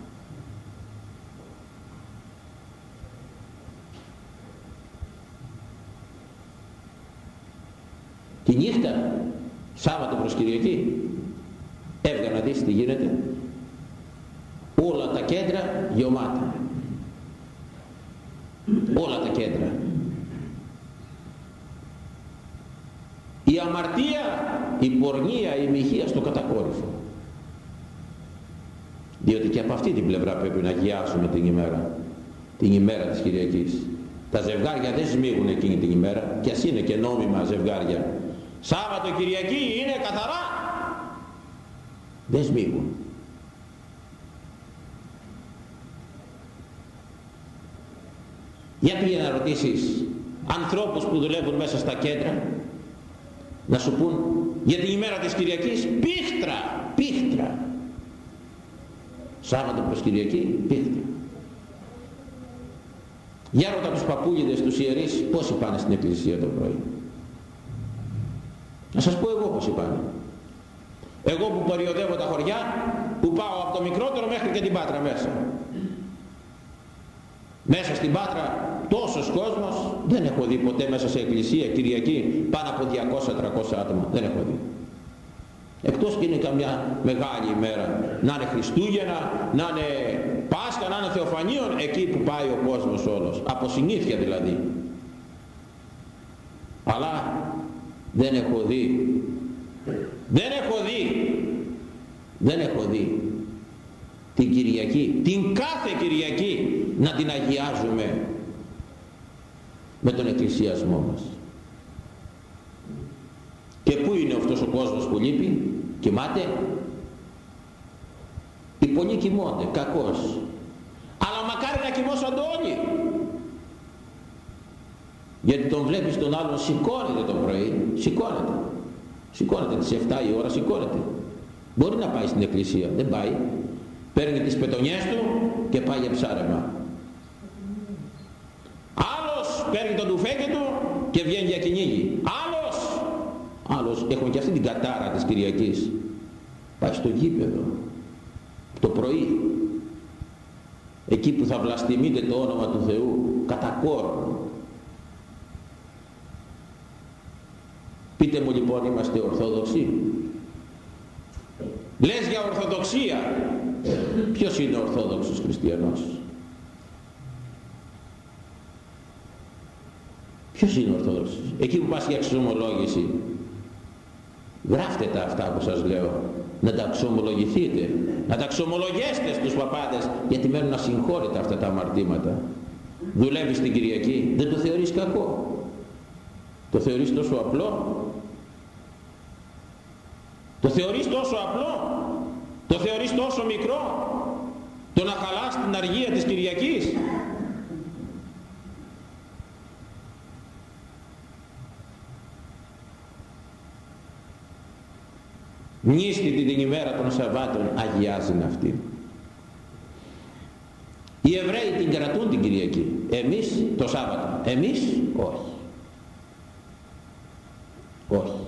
Τη νύχτα, Σάββατο προς Κυριακή, έβγα να δεις τι γίνεται. Όλα τα κέντρα γεωμάτα. Όλα τα κέντρα. Η αμαρτία, η πορνεία, η μοιχεία στο κατακόρυφο. Διότι και από αυτή την πλευρά πρέπει να αγιάσουμε την ημέρα. Την ημέρα της Κυριακής. Τα ζευγάρια δεν σμίγουν εκείνη την ημέρα και ας είναι και νόμιμα ζευγάρια Σάββατο Κυριακή είναι καθαρά. Δεν σμίγουν. Για πήγε να ρωτήσεις ανθρώπους που δουλεύουν μέσα στα κέντρα να σου πούν για την ημέρα της Κυριακής πίχτρα, πίχτρα. Σάββατο προς Κυριακή πίχτρα. Για ρώτα τους παππούλιδες, τους ιερείς πόσοι πάνε στην εκκλησία το πρωί; Να σας πω εγώ πως είπα. Εγώ που περιοδεύω τα χωριά, που πάω από το μικρότερο μέχρι και την Πάτρα μέσα. Μέσα στην Πάτρα τόσος κόσμος δεν έχω δει ποτέ μέσα σε εκκλησία Κυριακή πάνω από 200-300 άτομα. Δεν έχω δει. Εκτός και είναι καμιά μεγάλη ημέρα. Να είναι Χριστούγεννα, να είναι Πάσχα, να είναι Θεοφανίων, εκεί που πάει ο κόσμος όλος. Από συνήθεια δηλαδή. Αλλά δεν έχω δει. Δεν έχω δει. Δεν έχω δει. Την Κυριακή την κάθε Κυριακή να την αγιάζουμε με τον εκκλησιασμό μας. Και πού είναι αυτός ο κόσμος που λείπει; Κοιμάται; Οι πολλοί κοιμώνται κακός. Αλλά μακάρι να κοιμώσονται όλοι γιατί τον βλέπεις τον άλλον σηκώνεται το πρωί, σηκώνεται. Σηκώνεται τις 7 η ώρα, σηκώνεται. Μπορεί να πάει στην εκκλησία, δεν πάει. Παίρνει τις πετονιές του και πάει για ψάρεμα. Άλλος παίρνει τον τουφέκι του και βγαίνει για κυνήγι. Άλλος, άλλος έχουν και αυτή την κατάρα της Κυριακής. Πάει στο γήπεδο το πρωί εκεί που θα βλαστημείτε το όνομα του Θεού κατά κόρο Πείτε μου λοιπόν είμαστε Ορθόδοξοι; Λες για Ορθοδοξία. Ποιος είναι ο Ορθόδοξος Χριστιανός; Ποιος είναι ο Ορθόδοξος; Εκεί που πας για εξομολόγηση. Γράφτε τα αυτά που σας λέω. Να τα εξομολογηθείτε. Να τα εξομολογέστε στους παπάδες. Γιατί μένουν ασυγχώρητα αυτά τα αμαρτήματα. Δουλεύεις την Κυριακή. Δεν το θεωρείς κακό; Το θεωρείς τόσο απλό; Το θεωρείς τόσο απλό; Το θεωρείς τόσο μικρό; Το να χαλάς την αργία της Κυριακής; Μνήστητη την ημέρα των Σαββάτων αγιάζει αυτή. Οι Εβραίοι την κρατούν την Κυριακή. Εμείς το Σάββατο. Εμείς όχι. Όχι.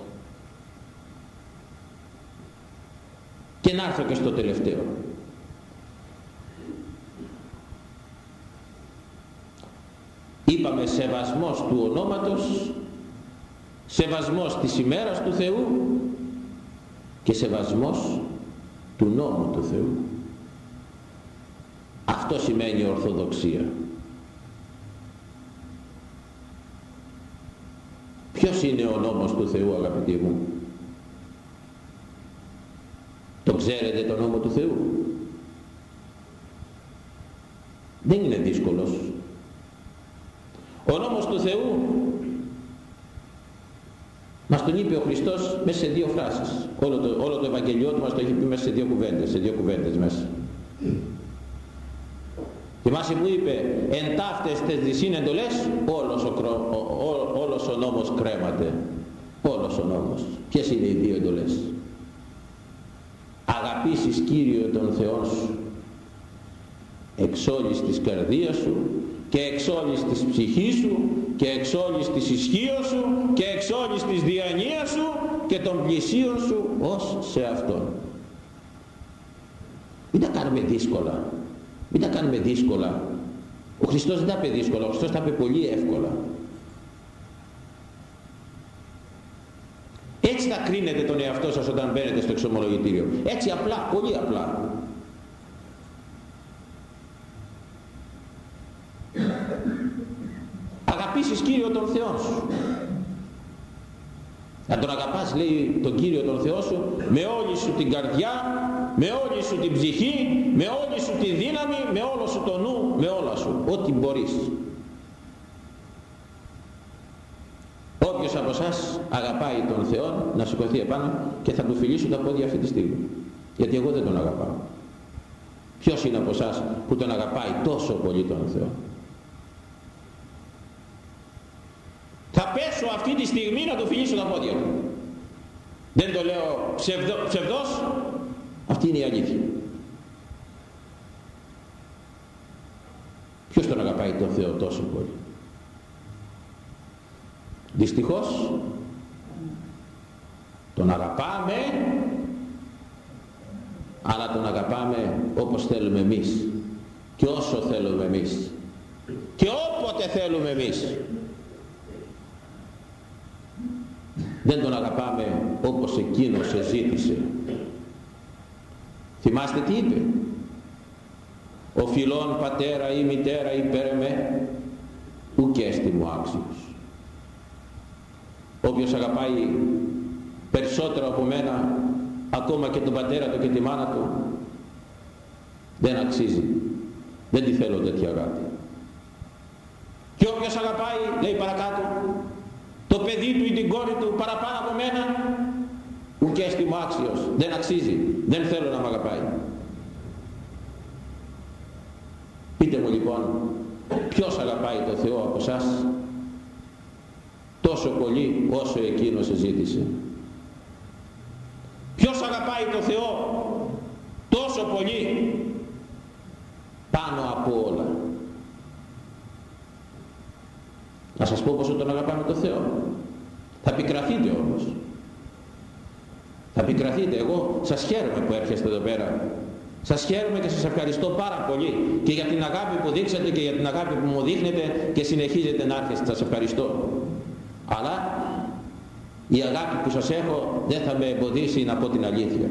Και να έρθω και στο τελευταίο. Είπαμε σεβασμός του ονόματος, σεβασμός της ημέρας του Θεού και σεβασμός του νόμου του Θεού. Αυτό σημαίνει ορθοδοξία. Ποιος είναι ο νόμος του Θεού αγαπητοί μου; Το ξέρετε το νόμο του Θεού; Δεν είναι δύσκολος. Ο νόμος του Θεού μας τον είπε ο Χριστός μέσα σε δύο φράσεις. Όλο το, όλο το Ευαγγελιό του μας το έχει πει μέσα σε δύο κουβέντες, σε δύο κουβέντες μέσα. Θυμάσαι μου είπε εν ταύτες τες δυσίν εντολές όλος ο, ο, όλος ο νόμος κρέμαται. Όλος ο νόμος. Ποιες είναι οι δύο εντολές; Αγαπήσεις Κύριο τον Θεό σου εξ όλης της καρδίας σου και εξ όλης της ψυχής σου και εξ όλης της ισχύως σου και εξ όλης της διανοίας σου και των πλησίων σου ως σε Αυτόν. Μην τα κάνουμε δύσκολα. Μην τα κάνουμε δύσκολα. Ο Χριστός δεν τα είπε δύσκολα, ο Χριστός τα είπε πολύ εύκολα. Έτσι θα κρίνετε τον εαυτό σας όταν μπαίνετε στο εξομολογητήριο. Έτσι απλά, πολύ απλά. Αγαπήσεις Κύριο τον Θεό σου. Να τον αγαπάς λέει τον Κύριο τον Θεό σου με όλη σου την καρδιά, με όλη σου την ψυχή, με όλη σου τη δύναμη, με όλο σου το νου, με όλα σου, ό,τι μπορείς. Όποιος από εσάς αγαπάει τον Θεό να σηκωθεί επάνω και θα του φιλήσω τα πόδια αυτή τη στιγμή. Γιατί εγώ δεν τον αγαπάω. Ποιος είναι από εσάς που τον αγαπάει τόσο πολύ τον Θεό. Θα πέσω αυτή τη στιγμή να του φιλήσω τα πόδια του. Δεν το λέω ψευδό, ψευδός, αυτή είναι η αλήθεια. Ποιος τον αγαπάει τον Θεό τόσο πολύ; Δυστυχώς τον αγαπάμε αλλά τον αγαπάμε όπως θέλουμε εμείς και όσο θέλουμε εμείς και όποτε θέλουμε εμείς δεν τον αγαπάμε όπως εκείνος σε ζήτησε θυμάστε τι είπε; Ο φιλόν πατέρα ή μητέρα υπέρ με ουκέστη μου άξιος όποιος αγαπάει περισσότερο από μένα ακόμα και τον πατέρα του και τη μάνα του δεν αξίζει δεν τη θέλω τέτοια αγάπη. Και όποιος αγαπάει λέει παρακάτω το παιδί του ή την κόρη του παραπάνω από μένα ουκέστη μου άξιος δεν αξίζει δεν θέλω να με αγαπάει πείτε μου λοιπόν ποιος αγαπάει το Θεό από εσάς τόσο πολύ όσο εκείνος ζήτησε. Ποιος αγαπάει το Θεό τόσο πολύ πάνω από όλα. Να σας πω πόσο τον αγαπάμε το Θεό. Θα πικραθείτε όμως. Θα πικραθείτε. Εγώ σας χαίρομαι που έρχεστε εδώ πέρα. Σας χαίρομαι και σας ευχαριστώ πάρα πολύ και για την αγάπη που δείξατε και για την αγάπη που μου δείχνετε και συνεχίζετε να έρχεστε. Σας ευχαριστώ. Αλλά η αγάπη που σας έχω δεν θα με εμποδίσει να πω την αλήθεια.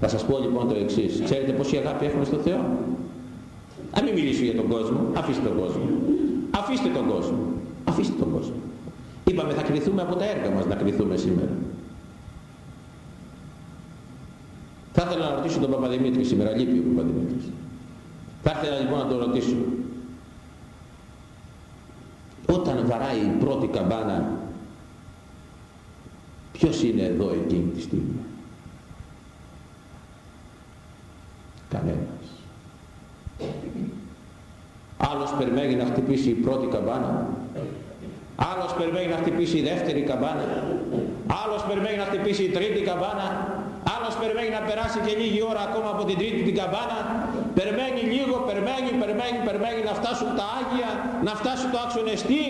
Θα σας πω λοιπόν το εξής. Ξέρετε πόση αγάπη έχουμε στο Θεό; Να μην μιλήσω για τον κόσμο. Αφήστε τον κόσμο. Αφήστε τον κόσμο. Αφήστε τον κόσμο είπαμε θα κριθούμε από τα έργα μας να κριθούμε σήμερα. Θα ήθελα να ρωτήσω τον Παπαδημήτρη σήμερα λείπει ο Παπαδημήτρης. Θα ήθελα λοιπόν να τον ρωτήσω. Όταν βαράει η πρώτη καμπάνα ποιος είναι εδώ εκείνη τη στιγμή; Κανένας. Άλλος περιμένει να χτυπήσει η πρώτη καμπάνα άλλος περιμένει να χτυπήσει η δεύτερη καμπάνα άλλος περιμένει να χτυπήσει η τρίτη καμπάνα άλλος περιμένει να περάσει και λίγη ώρα ακόμα από την τρίτη την καμπάνα περιμένει λίγο, περιμένει, περιμένει, περιμένει να φτάσουν τα Άγια, να φτάσει το άξιο νεστή,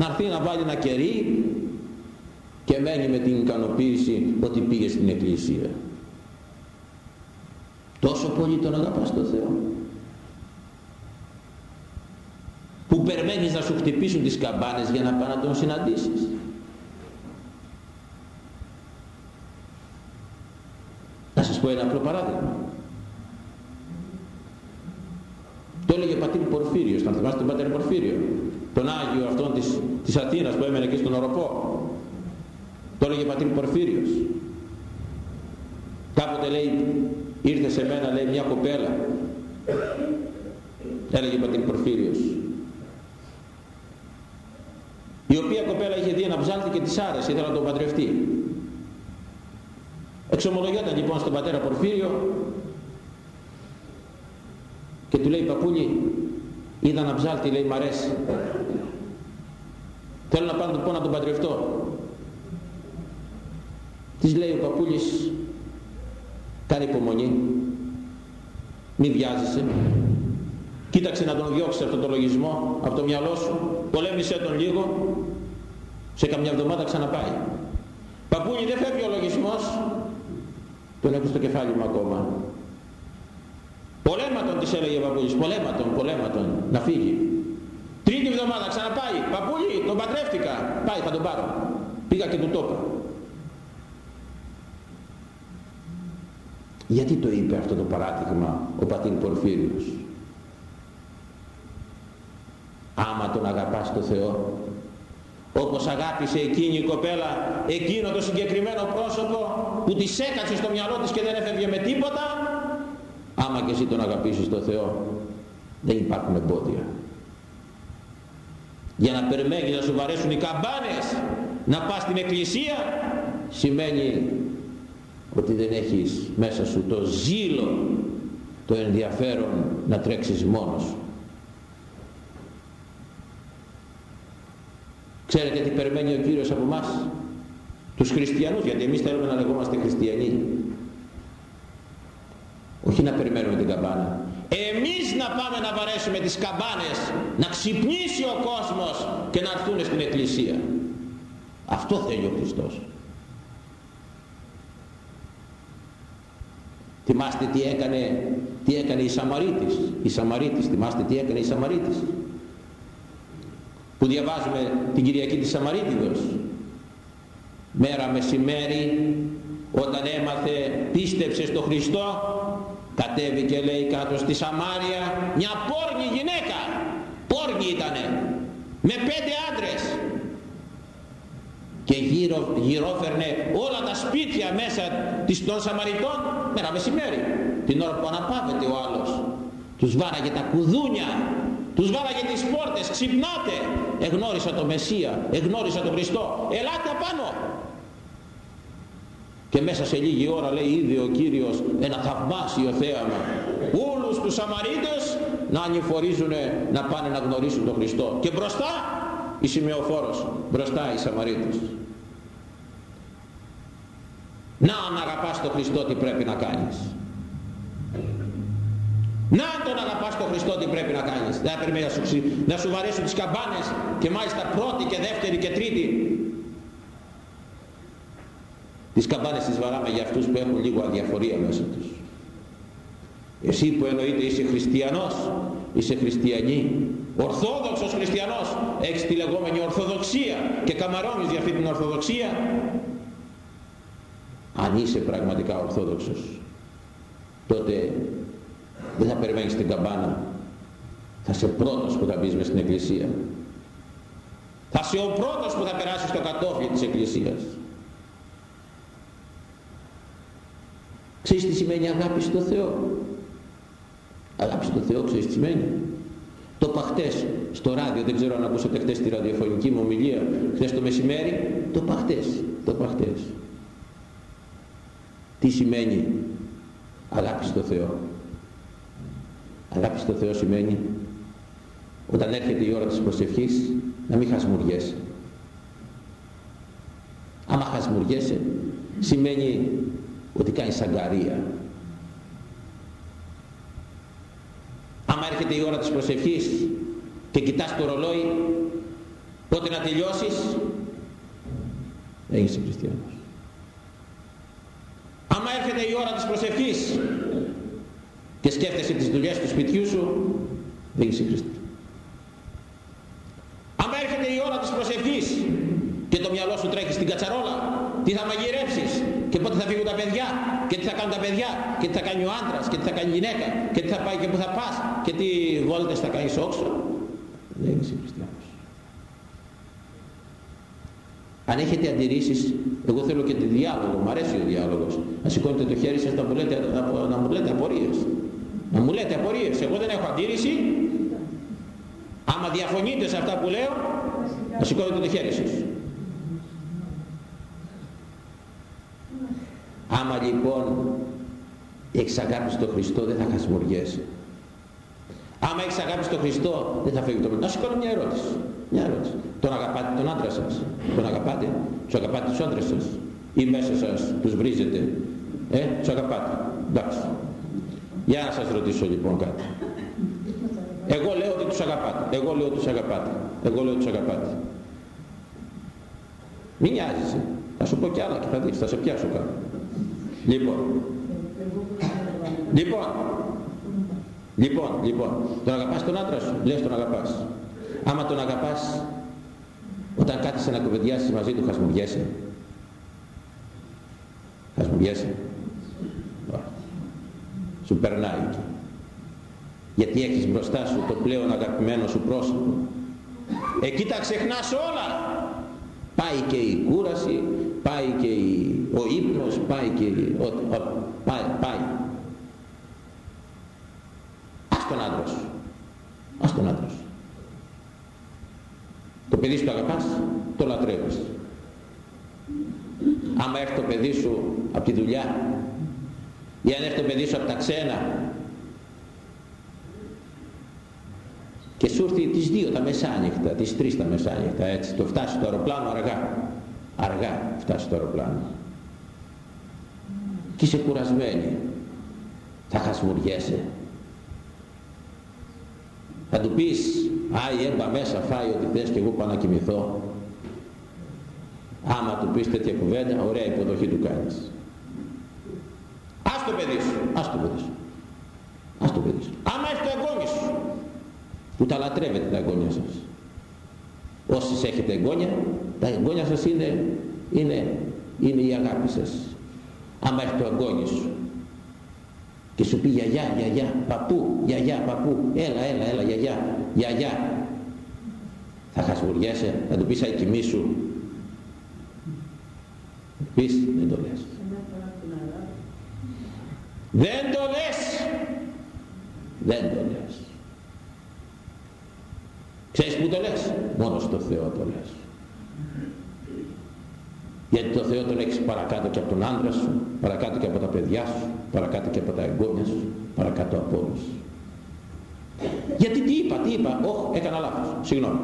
να έρθει να βάλει ένα κερί και μένει με την ικανοποίηση ότι πήγε στην εκκλησία. Τόσο πολύ τον αγαπάς το Θεό. Που περιμένεις να σου χτυπήσουν τις καμπάνες για να πάνε να τον συναντήσεις. Να σας πω ένα απλό παράδειγμα. Το έλεγε ο πατήρ Πορφύριος, θα θυμάστε τον πατέρα Πορφύριο, τον Άγιο αυτόν της, της Αθήνας που έμενε εκεί στον Οροπό. Το έλεγε ο πατήρ Πορφύριος. Κάποτε λέει, ήρθε σε μένα λέει μια κοπέλα. Έλεγε ο πατήρ Πορφύριος. Η οποία κοπέλα είχε δει ένα ψάλτη και της άρεσε, ήθελε να τον παντρευτεί. Εξομολογιόταν λοιπόν στον πατέρα Πορφύριο και του λέει παππούλη είδα ένα ψάλτη λέει μ' αρέσει. Θέλω να πάω να του πω να τον παντρευτώ της λέει ο παππούλης κάνε υπομονή μη βιάζεσαι. Κοίταξε να τον διώξεις αυτό το λογισμό από το μυαλό σου. Πολέμησέ τον λίγο σε καμιά εβδομάδα ξαναπάει. Παππούλη δεν φεύγει ο λογισμός. Τον έχω στο κεφάλι μου ακόμα. Πολέματον της έλεγε ο παππούλης, πολέματον, πολέματον, να φύγει. Τρίτη εβδομάδα ξαναπάει, παππούλη, τον παντρεύτηκα, πάει θα τον πάρω. Πήγα και του το Γιατί το είπε αυτό το παράδειγμα ο πατήρ Πορφύριος; Άμα τον αγαπάς το Θεό, όπως αγάπησε εκείνη η κοπέλα εκείνο το συγκεκριμένο πρόσωπο που της έκατσε στο μυαλό της και δεν έφευγε με τίποτα άμα και εσύ τον αγαπήσεις τον Θεό δεν υπάρχουν εμπόδια. Για να περιμένεις να σου βαρέσουν οι καμπάνες να πας στην εκκλησία σημαίνει ότι δεν έχεις μέσα σου το ζήλο το ενδιαφέρον να τρέξεις μόνος ξέρετε τι περιμένει ο Κύριος από μας τους χριστιανούς γιατί εμείς θέλουμε να λεγόμαστε χριστιανοί. Όχι να περιμένουμε την καμπάνα. Εμείς να πάμε να βαρέσουμε τις καμπάνες να ξυπνήσει ο κόσμος και να έρθουν στην εκκλησία. Αυτό θέλει ο Χριστός. Θυμάστε τι έκανε τι έκανε η Σαμαρίτης. Η Σαμαρίτης θυμάστε τι έκανε η Σαμαρίτης που διαβάζουμε την Κυριακή της Σαμαρίτιδος. Μέρα μεσημέρι όταν έμαθε πίστεψε στο Χριστό κατέβηκε λέει κάτω στη Σαμάρια μια πόρνη γυναίκα. Πόρνη ήτανε με πέντε άντρες. Και γύρω, γυρόφερνε όλα τα σπίτια μέσα των Σαμαριτών μέρα μεσημέρι. Την ώρα που αναπαύεται ο άλλος τους βάραγε τα κουδούνια τους βάραγε τις πόρτες. Ξυπνάτε. Εγνώρισα το Μεσσία. Εγνώρισα τον Χριστό. Ελάτε απάνω. Και μέσα σε λίγη ώρα λέει είδε ο Κύριος ένα θαυμάσιο θέαμα. Όλους τους Σαμαρίτες να ανηφορίζουν να πάνε να γνωρίσουν τον Χριστό. Και μπροστά η σημειοφόρος μπροστά οι Σαμαρίτες. Να αν αγαπάς τον Χριστό τι πρέπει να κάνεις να τον αγαπάς τον Χριστό τι πρέπει να κάνεις δεν πρέπει να σου, να σου βαρέσουν τις καμπάνες και μάλιστα πρώτη και δεύτερη και τρίτη Τις καμπάνες τις βαράμε για αυτούς που έχουν λίγο αδιαφορία μέσα τους. Εσύ που εννοείται είσαι χριστιανός, είσαι χριστιανή, ορθόδοξος χριστιανός, έχεις τη λεγόμενη ορθοδοξία και καμαρώνεις για αυτή την ορθοδοξία. Αν είσαι πραγματικά ορθόδοξος, τότε δεν θα περιμένεις την καμπάνα. Θα είσαι πρώτος που θα μπεις μες στην εκκλησία. Θα είσαι ο πρώτος που θα περάσεις στο κατόφλι της εκκλησίας. Ξέρεις τι σημαίνει αγάπη στο Θεό; Αγάπη στο Θεό ξέρεις τι σημαίνει; Το είπα χτες στο ράδιο, δεν ξέρω αν ακούσατε χτες τη ραδιοφωνική μου ομιλία, χτες το μεσημέρι, το είπα χτες, το είπα χτες. Τι σημαίνει αγάπη στο Θεό; Αγάπη στο Θεό σημαίνει όταν έρχεται η ώρα της προσευχής να μην χασμουριέσαι. Άμα χασμουριέσαι σημαίνει ότι κάνεις σαγκαρία άμα έρχεται η ώρα της προσευχής και κοιτάς το ρολόι πότε να τελειώσεις δεν είσαι χριστιανός άμα έρχεται η ώρα της προσευχής και σκέφτεσαι τις δουλειές του σπιτιού σου δεν είσαι χριστιανός άμα έρχεται η ώρα της προσευχής και το μυαλό σου τρέχει στην κατσαρόλα τι θα μαγειρεύσεις και πότε θα φύγουν τα παιδιά και τι θα κάνουν τα παιδιά και τι θα κάνει ο άντρας και τι θα κάνει η γυναίκα και τι θα πάει και που θα πας και τι βόλτες θα κάνεις όξο. Δεν είσαι χριστιανός. Αν έχετε αντιρρήσεις εγώ θέλω και τη διάλογο μου αρέσει ο διάλογος. Να σηκώνετε το χέρι σας να μου λέτε, να, να μου λέτε απορίες. να μου λέτε απορίες εγώ δεν έχω αντίρρηση άμα διαφωνείτε σε αυτά που λέω να σηκώνετε το χέρι σας Άμα λοιπόν έχεις αγάπη στον Χριστό δεν θα χασμουριέσαι. Άμα έχεις αγάπη στον Χριστό δεν θα φύγει το Να σου κάνω μια ερώτηση. Μια ερώτηση. Τον αγαπάτε τον άντρα σας; Τον αγαπάτε; Τους αγαπάτε τους άντρες σας; Ή μέσα σας τους βρίζετε; Ε, τους αγαπάτε; Εντάξει. Για να σας ρωτήσω λοιπόν κάτι. Εγώ λέω ότι τους αγαπάτε. Εγώ λέω ότι τους αγαπάτε. Εγώ λέω ότι τους αγαπάτε. Μην νοιάζεσαι. Θα σου πω κι άλλα και θα δεις. Θα σε πιάσω κάτω. Λοιπόν, λοιπόν, λοιπόν, λοιπόν, τον αγαπάς τον άντρα σου, λες τον αγαπάς. Άμα τον αγαπάς, όταν κάθεσαι να κουβεντιάσεις μαζί του, χασμουριέσαι. Χασμουριέσαι. Σου περνάει εκεί. Γιατί έχεις μπροστά σου το πλέον αγαπημένο σου πρόσωπο. Εκεί τα ξεχνάς όλα. Πάει και η κούραση, πάει και ο ύπνος, πάει και ο, ο, πάει, πάει. Ας τον άντρα σου. Ας τον άντρα σου. Το παιδί σου το αγαπάς, το λατρεύεις. Άμα έρθει το παιδί σου από τη δουλειά ή αν έρθει το παιδί σου από τα ξένα. Και σου έρθει τις δύο τα μεσάνυχτα, τις τρεις τα μεσάνυχτα έτσι, το φτάσει το αεροπλάνο αργά. Αργά φτάσει το αεροπλάνο. Και είσαι κουρασμένη. Θα χασμουριέσαι. Θα του πεις άι έμπα μέσα φάει ό,τι θες και εγώ πάω να κοιμηθώ άμα του πεις τέτοια κουβέντα ωραία υποδοχή του κάνεις. ας το παιδί σου. Ας το παιδί σου. Ας το παιδί σου. Άμα έχεις το εγγόνι σου. Που τα λατρεύετε τα εγγόνια σας. Όσοι έχετε εγγόνια τα εγγόνια σας είναι, είναι, είναι η αγάπη σας. Άμα έχεις το εγγόνι σου. Και σου πει γιαγιά, γιαγιά, παππού, γιαγιά, παππού, έλα, έλα, έλα, γιαγιά, γιαγιά. Θα χασμουριέσαι, θα του πεις αϊκιμή σου. Πεις, δεν το λες. Δεν το λες. Δεν το λες. Ξέρεις που το λες; Μόνος στο Θεό το λες. Γιατί το Θεό τον έχεις παρακάτω και από τον άντρα σου, παρακάτω και από τα παιδιά σου, παρακάτω και από τα εγγόνια σου, παρακάτω από όλους. Γιατί τι είπα, τι είπα, όχ, έκανα λάθος, συγγνώμη.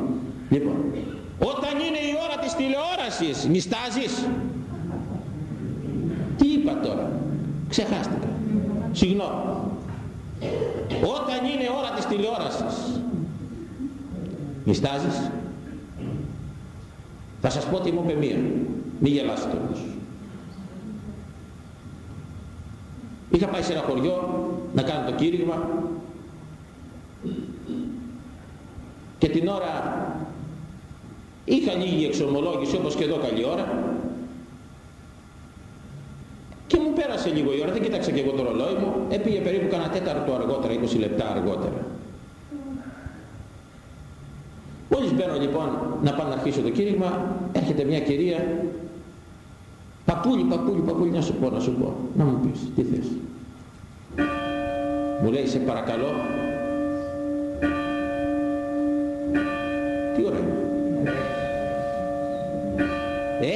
Λοιπόν, όταν είναι η ώρα της τηλεόρασης, νιστάζεις. Τι είπα τώρα, ξεχάστηκα, συγγνώμη. Όταν είναι ώρα της τηλεόρασης, νιστάζεις. Θα σας πω τι μου είπε μία. Μη γελάσετε όμως. Είχα πάει σε ένα χωριό να κάνω το κήρυγμα και την ώρα είχα λίγη εξομολόγηση όπως και εδώ καλή ώρα και μου πέρασε λίγο η ώρα, δεν κοίταξα και εγώ το ρολόι μου, έπηγε περίπου κανένα τέταρτο αργότερα, 20 λεπτά αργότερα. Μόλις μπαίνω λοιπόν να πάω να αρχίσω το κήρυγμα, έρχεται μια κυρία Παπούλι, παπούλι, παπούλι, να σου πω, να σου πω. Να μου πεις, τι θες. Μου λέει, σε παρακαλώ. Τι ώρα είναι;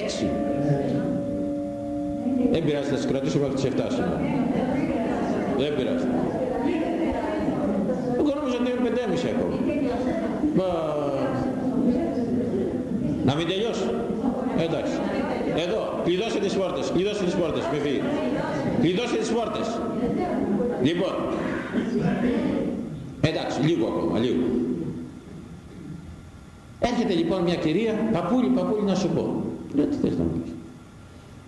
Έξι. Δεν πειράζει, θα τις κρατήσω μέχρι τις 7 σήμερα. Δεν πειράζει. Εγώ νόμιζα ότι είναι 5,5 ακόμα. Μα... Να μην τελειώσω. Εντάξει. Εδώ, κλειδώστε τις πόρτες, κλειδώστε τις πόρτες, μη φύγει. Κλειδώστε τις πόρτες. Λοιπόν, εντάξει λίγο ακόμα λίγο έρχεται λοιπόν μια κυρία παππούλη παππούλη να σου πω λέω τι θες να μου πεις;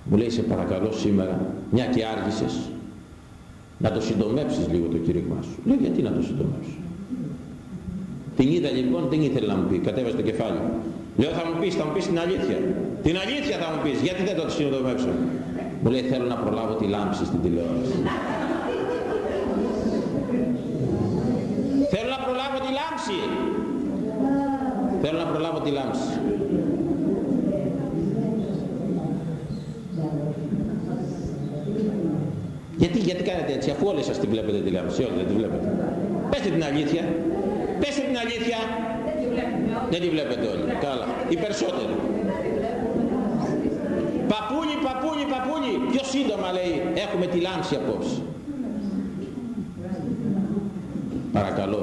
Μου λέει σε παρακαλώ σήμερα μια και άργησες να το συντομέψεις λίγο το κήρυγμά σου λέω γιατί να το συντομέψω την είδα λοιπόν δεν ήθελε να μου πει κατέβασε το κεφάλι. Λέω θα μου πεις θα μου πεις την αλήθεια την αλήθεια θα μου πεις γιατί δεν το συντομέψω μου λέει θέλω να προλάβω τη λάμψη στην τηλεόραση θέλω να προλάβω τη λάμψη θέλω να προλάβω τη λάμψη γιατί, γιατί κάνετε έτσι αφού όλες σας τη βλέπετε τη λάμψη όλοι δεν τη βλέπετε πέστε την αλήθεια πέστε την αλήθεια δεν τη βλέπετε όλοι καλά οι περισσότεροι Παπούλι, παπούλι, παπούλι. Πιο σύντομα λέει έχουμε τη λάμψη απόψε. Παρακαλώ.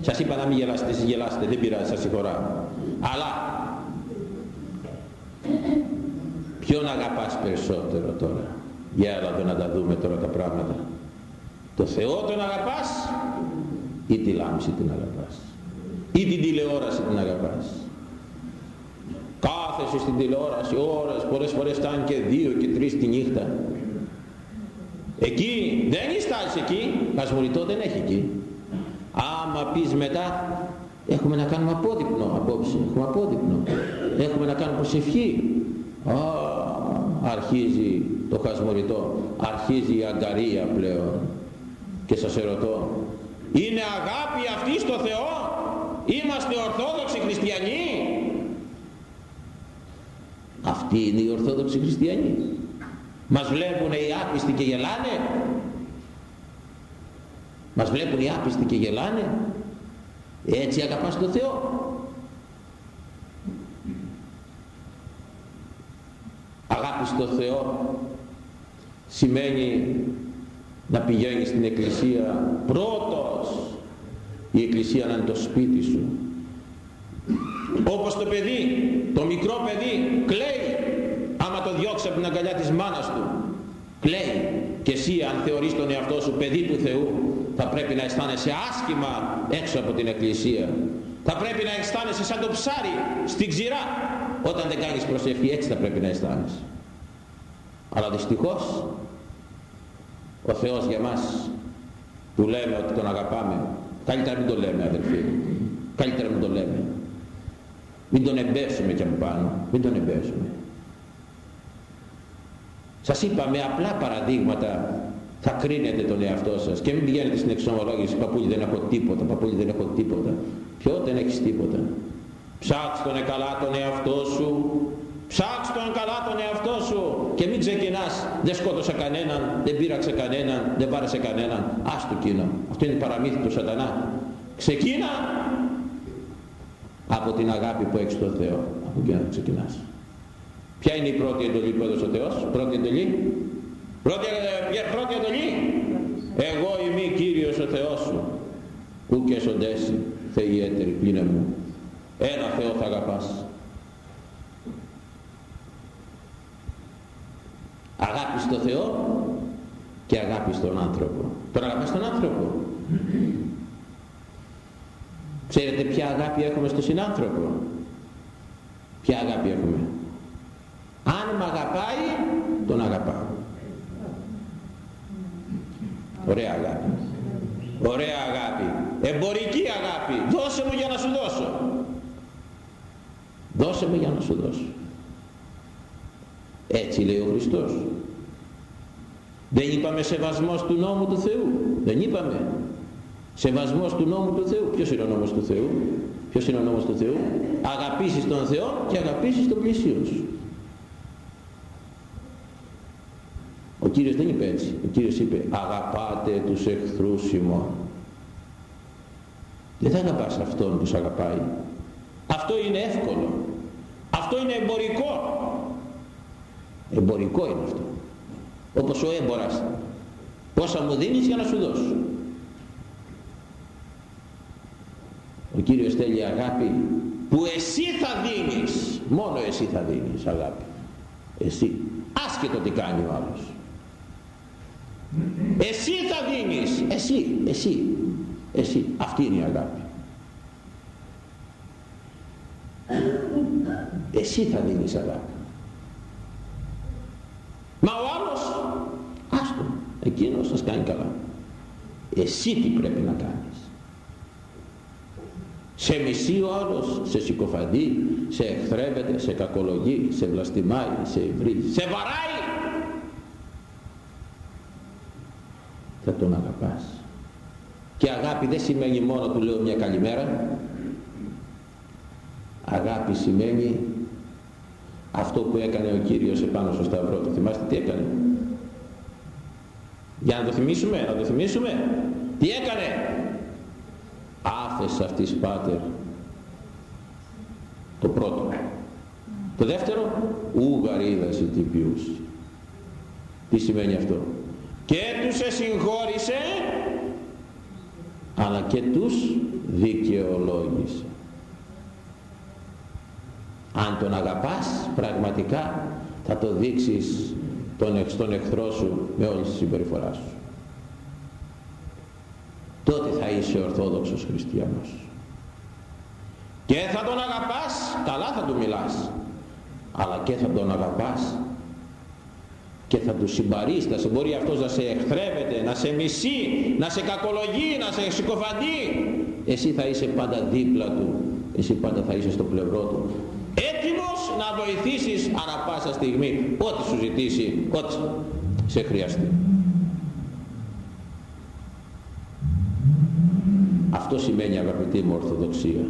Σας είπα να μην γελάσετε, εσείς γελάσετε, δεν πειράζει, σας συγχωράω. Αλλά ποιον αγαπάς περισσότερο τώρα; Για έλα εδώ να τα δούμε τώρα τα πράγματα. Το Θεό τον αγαπάς ή τη λάμψη την αγαπάς. Ή την τηλεόραση την αγαπάς κάθεσαι στην τηλεόραση ώρες, πολλές φορές φτάνει και δύο και τρεις τη νύχτα. Εκεί δεν ιστάζεις εκεί, χασμουριτό δεν έχει εκεί. Άμα πεις μετά, έχουμε να κάνουμε απόδειπνο απόψε, έχουμε απόδειπνο. Έχουμε να κάνουμε προσευχή. Α, αρχίζει το χασμουριτό, αρχίζει η αγκαρία πλέον. Και σας ερωτώ, είναι αγάπη αυτή στο Θεό, είμαστε ορθόδοξοι χριστιανοί, αυτοί είναι οι Ορθόδοξοι Χριστιανοί. Μας βλέπουν οι άπιστοι και γελάνε; Μας βλέπουν οι άπιστοι και γελάνε; Έτσι αγαπάς τον Θεό; Αγάπη στο Θεό σημαίνει να πηγαίνεις στην εκκλησία πρώτος. Η εκκλησία να είναι το σπίτι σου όπως το παιδί, το μικρό παιδί κλαίει άμα το διώξει από την αγκαλιά της μάνας του. Κλαίει. Και εσύ αν θεωρείς τον εαυτό σου παιδί του Θεού θα πρέπει να αισθάνεσαι άσχημα έξω από την εκκλησία. Θα πρέπει να αισθάνεσαι σαν το ψάρι στην ξηρά. Όταν δεν κάνεις προσευχή έτσι θα πρέπει να αισθάνεσαι. Αλλά δυστυχώς ο Θεός για μας που λέμε ότι τον αγαπάμε καλύτερα μην το λέμε αδελφοί καλύτερα μην το λέμε μην τον εμπέσουμε και από πάνω. Μην τον εμπέσουμε. Σας είπα με απλά παραδείγματα θα κρίνετε τον εαυτό σας και μην πηγαίνετε στην εξομολόγηση παππούλη δεν έχω τίποτα, παππούλη δεν έχω τίποτα. Ποιο δεν έχεις τίποτα. Ψάξ τον καλά τον εαυτό σου, ψάξ τον καλά τον εαυτό σου και μην ξεκινάς δεν σκότωσα κανέναν, δεν πήραξε κανέναν, δεν πάρεσε κανέναν. Ας το κοινό. Αυτό είναι παραμύθι του σατανά. Ξεκίνα από την αγάπη που έχεις στον Θεό από εκεί να ξεκινάς ποια είναι η πρώτη εντολή που έδωσε ο Θεός; Πρώτη εντολή; Πρώτη, ε, πρώτη εντολή; Εγώ είμαι Κύριος ο Θεός σου ου και σοντέσει Θεοί έτεροι πλήνε μου ένα Θεό θα αγαπάς αγάπης στο Θεό και αγάπης στον άνθρωπο τον αγαπάς τον άνθρωπο Ξέρετε ποια αγάπη έχουμε στο συνάνθρωπο; Ποια αγάπη έχουμε; Αν με αγαπάει, τον αγαπάω. Ωραία αγάπη. Ωραία αγάπη. Εμπορική αγάπη. Δώσε μου για να σου δώσω. Δώσε μου για να σου δώσω. Έτσι λέει ο Χριστός. Δεν είπαμε σεβασμός του νόμου του Θεού. Δεν είπαμε. Σεβασμός του νόμου του Θεού. Ποιος είναι ο νόμος του Θεού; Ποιος είναι ο νόμος του Θεού; Αγαπήσεις τον Θεό και αγαπήσεις τον πλησίο σου. Ο Κύριος δεν είπε έτσι. Ο Κύριος είπε αγαπάτε τους εχθρούς ημών. Δεν θα αγαπάς αυτόν που σε αγαπάει. Αυτό είναι εύκολο. Αυτό είναι εμπορικό. Εμπορικό είναι αυτό. Όπως ο έμπορας. Πόσα μου δίνεις για να σου δώσω. Ο Κύριος θέλει αγάπη που εσύ θα δίνεις. Μόνο εσύ θα δίνεις αγάπη. Εσύ. Άσχετο τι κάνει ο άλλος. Εσύ θα δίνεις. Εσύ. Εσύ. εσύ αυτή είναι η αγάπη εσύ θα δίνεις αγάπη μα ο άλλος άστο εκείνος σας κάνει καλά εσύ τι πρέπει να κάνεις σε μισεί ο άλλος, σε συκοφαντεί, σε εχθρεύεται, σε κακολογεί, σε βλαστημάει, σε υβρίζει, σε βαράει. Θα τον αγαπάς. Και αγάπη δεν σημαίνει μόνο του λέω μια καλημέρα. Αγάπη σημαίνει αυτό που έκανε ο Κύριος επάνω στο Σταυρό. Το θυμάστε τι έκανε; Για να το θυμίσουμε, να το θυμίσουμε. Τι έκανε; Άφεσα αυτής πάτερ το πρώτο το δεύτερο ου γαρίδαση την ποιούση τι σημαίνει αυτό; Και τους εσυγχώρησε αλλά και τους δικαιολόγησε αν τον αγαπάς πραγματικά θα το δείξεις τον, στον εχθρό σου με όλη τη συμπεριφορά σου. Τότε θα είσαι ορθόδοξος χριστιανός. Και θα τον αγαπάς καλά θα του μιλάς αλλά και θα τον αγαπάς και θα του συμπαρείς θα σε μπορεί αυτός να σε εχθρεύεται να σε μισεί, να σε κακολογεί να σε συκοφαντεί. Εσύ θα είσαι πάντα δίπλα του εσύ πάντα θα είσαι στο πλευρό του. έτοιμος να βοηθήσεις ανά πάσα στιγμή ό,τι σου ζητήσει ό,τι σε χρειαστεί Αυτό σημαίνει αγαπητή μου Ορθοδοξία.